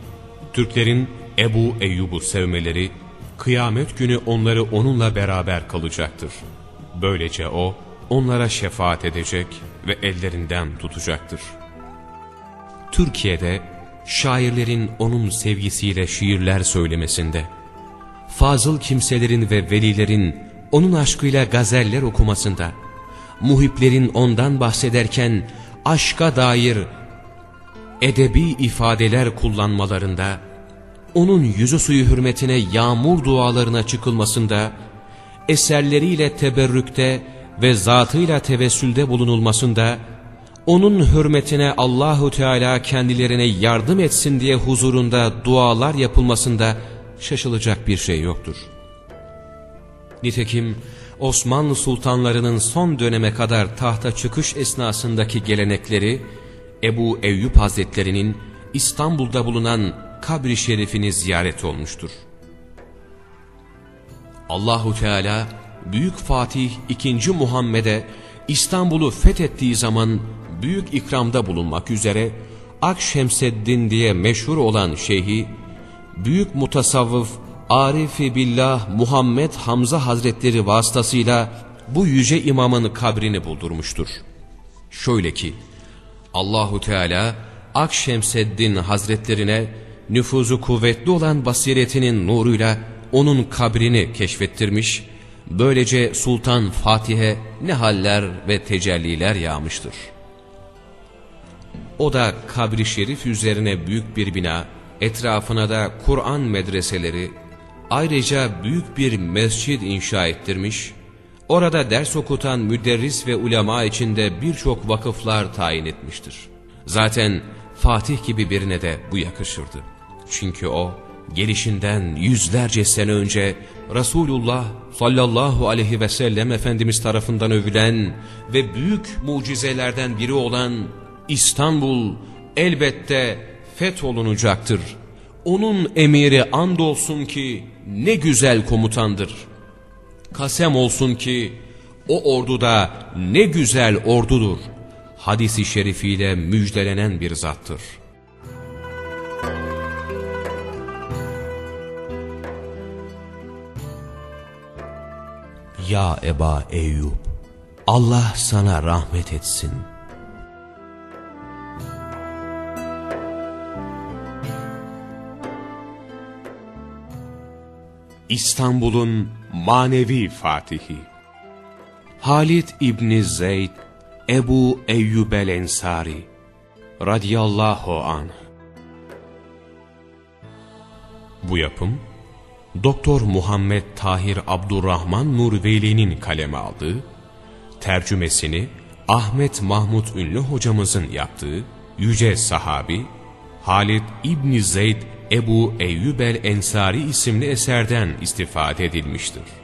Türklerin Ebu Eyyub'u sevmeleri, kıyamet günü onları onunla beraber kalacaktır. Böylece o, onlara şefaat edecek ve ellerinden tutacaktır. Türkiye'de şairlerin onun sevgisiyle şiirler söylemesinde, fazıl kimselerin ve velilerin onun aşkıyla gazeller okumasında, muhiplerin ondan bahsederken aşka dair edebi ifadeler kullanmalarında, onun yüzü suyu hürmetine yağmur dualarına çıkılmasında, eserleriyle teberrükte ve zatıyla tevessülde bulunulmasında, onun hürmetine Allahu Teala kendilerine yardım etsin diye huzurunda dualar yapılmasında şaşılacak bir şey yoktur. Nitekim Osmanlı sultanlarının son döneme kadar tahta çıkış esnasındaki gelenekleri Ebu Eyyub Hazretlerinin İstanbul'da bulunan kabri şerifini ziyaret olmuştur. Allahu Teala Büyük Fatih II. Muhammed'e İstanbul'u fethettiği zaman büyük ikramda bulunmak üzere Akşemseddin diye meşhur olan şeyhi, büyük mutasavvıf Arifi Billah Muhammed Hamza Hazretleri vasıtasıyla bu yüce imamın kabrini buldurmuştur. Şöyle ki, Allahu Teala Akşemseddin Hazretlerine nüfuzu kuvvetli olan basiretinin nuruyla onun kabrini keşfettirmiş Böylece Sultan Fatih'e ne haller ve tecelliler yağmıştır. O da kabri şerif üzerine büyük bir bina, etrafına da Kur'an medreseleri, ayrıca büyük bir mescid inşa ettirmiş, orada ders okutan müderris ve ulema içinde birçok vakıflar tayin etmiştir. Zaten Fatih gibi birine de bu yakışırdı. Çünkü o, gelişinden yüzlerce sene önce Resulullah sallallahu aleyhi ve sellem Efendimiz tarafından övülen ve büyük mucizelerden biri olan İstanbul elbette fetholunacaktır. Onun emiri andolsun ki ne güzel komutandır. Kasem olsun ki o orduda ne güzel ordudur. Hadisi şerifiyle müjdelenen bir zattır. Ya Eba Eyyub, Allah sana rahmet etsin. İstanbul'un manevi fatihi. Halid İbni Zeyd Ebu Eyyub el Ensari radıyallahu anh. Bu yapım Doktor Muhammed Tahir Abdurrahman Nurveli'nin kaleme aldığı, tercümesini Ahmet Mahmut Ünlü hocamızın yaptığı Yüce Sahabi Halid İbni Zeyd Ebu Eyyub el Ensari isimli eserden istifade edilmiştir.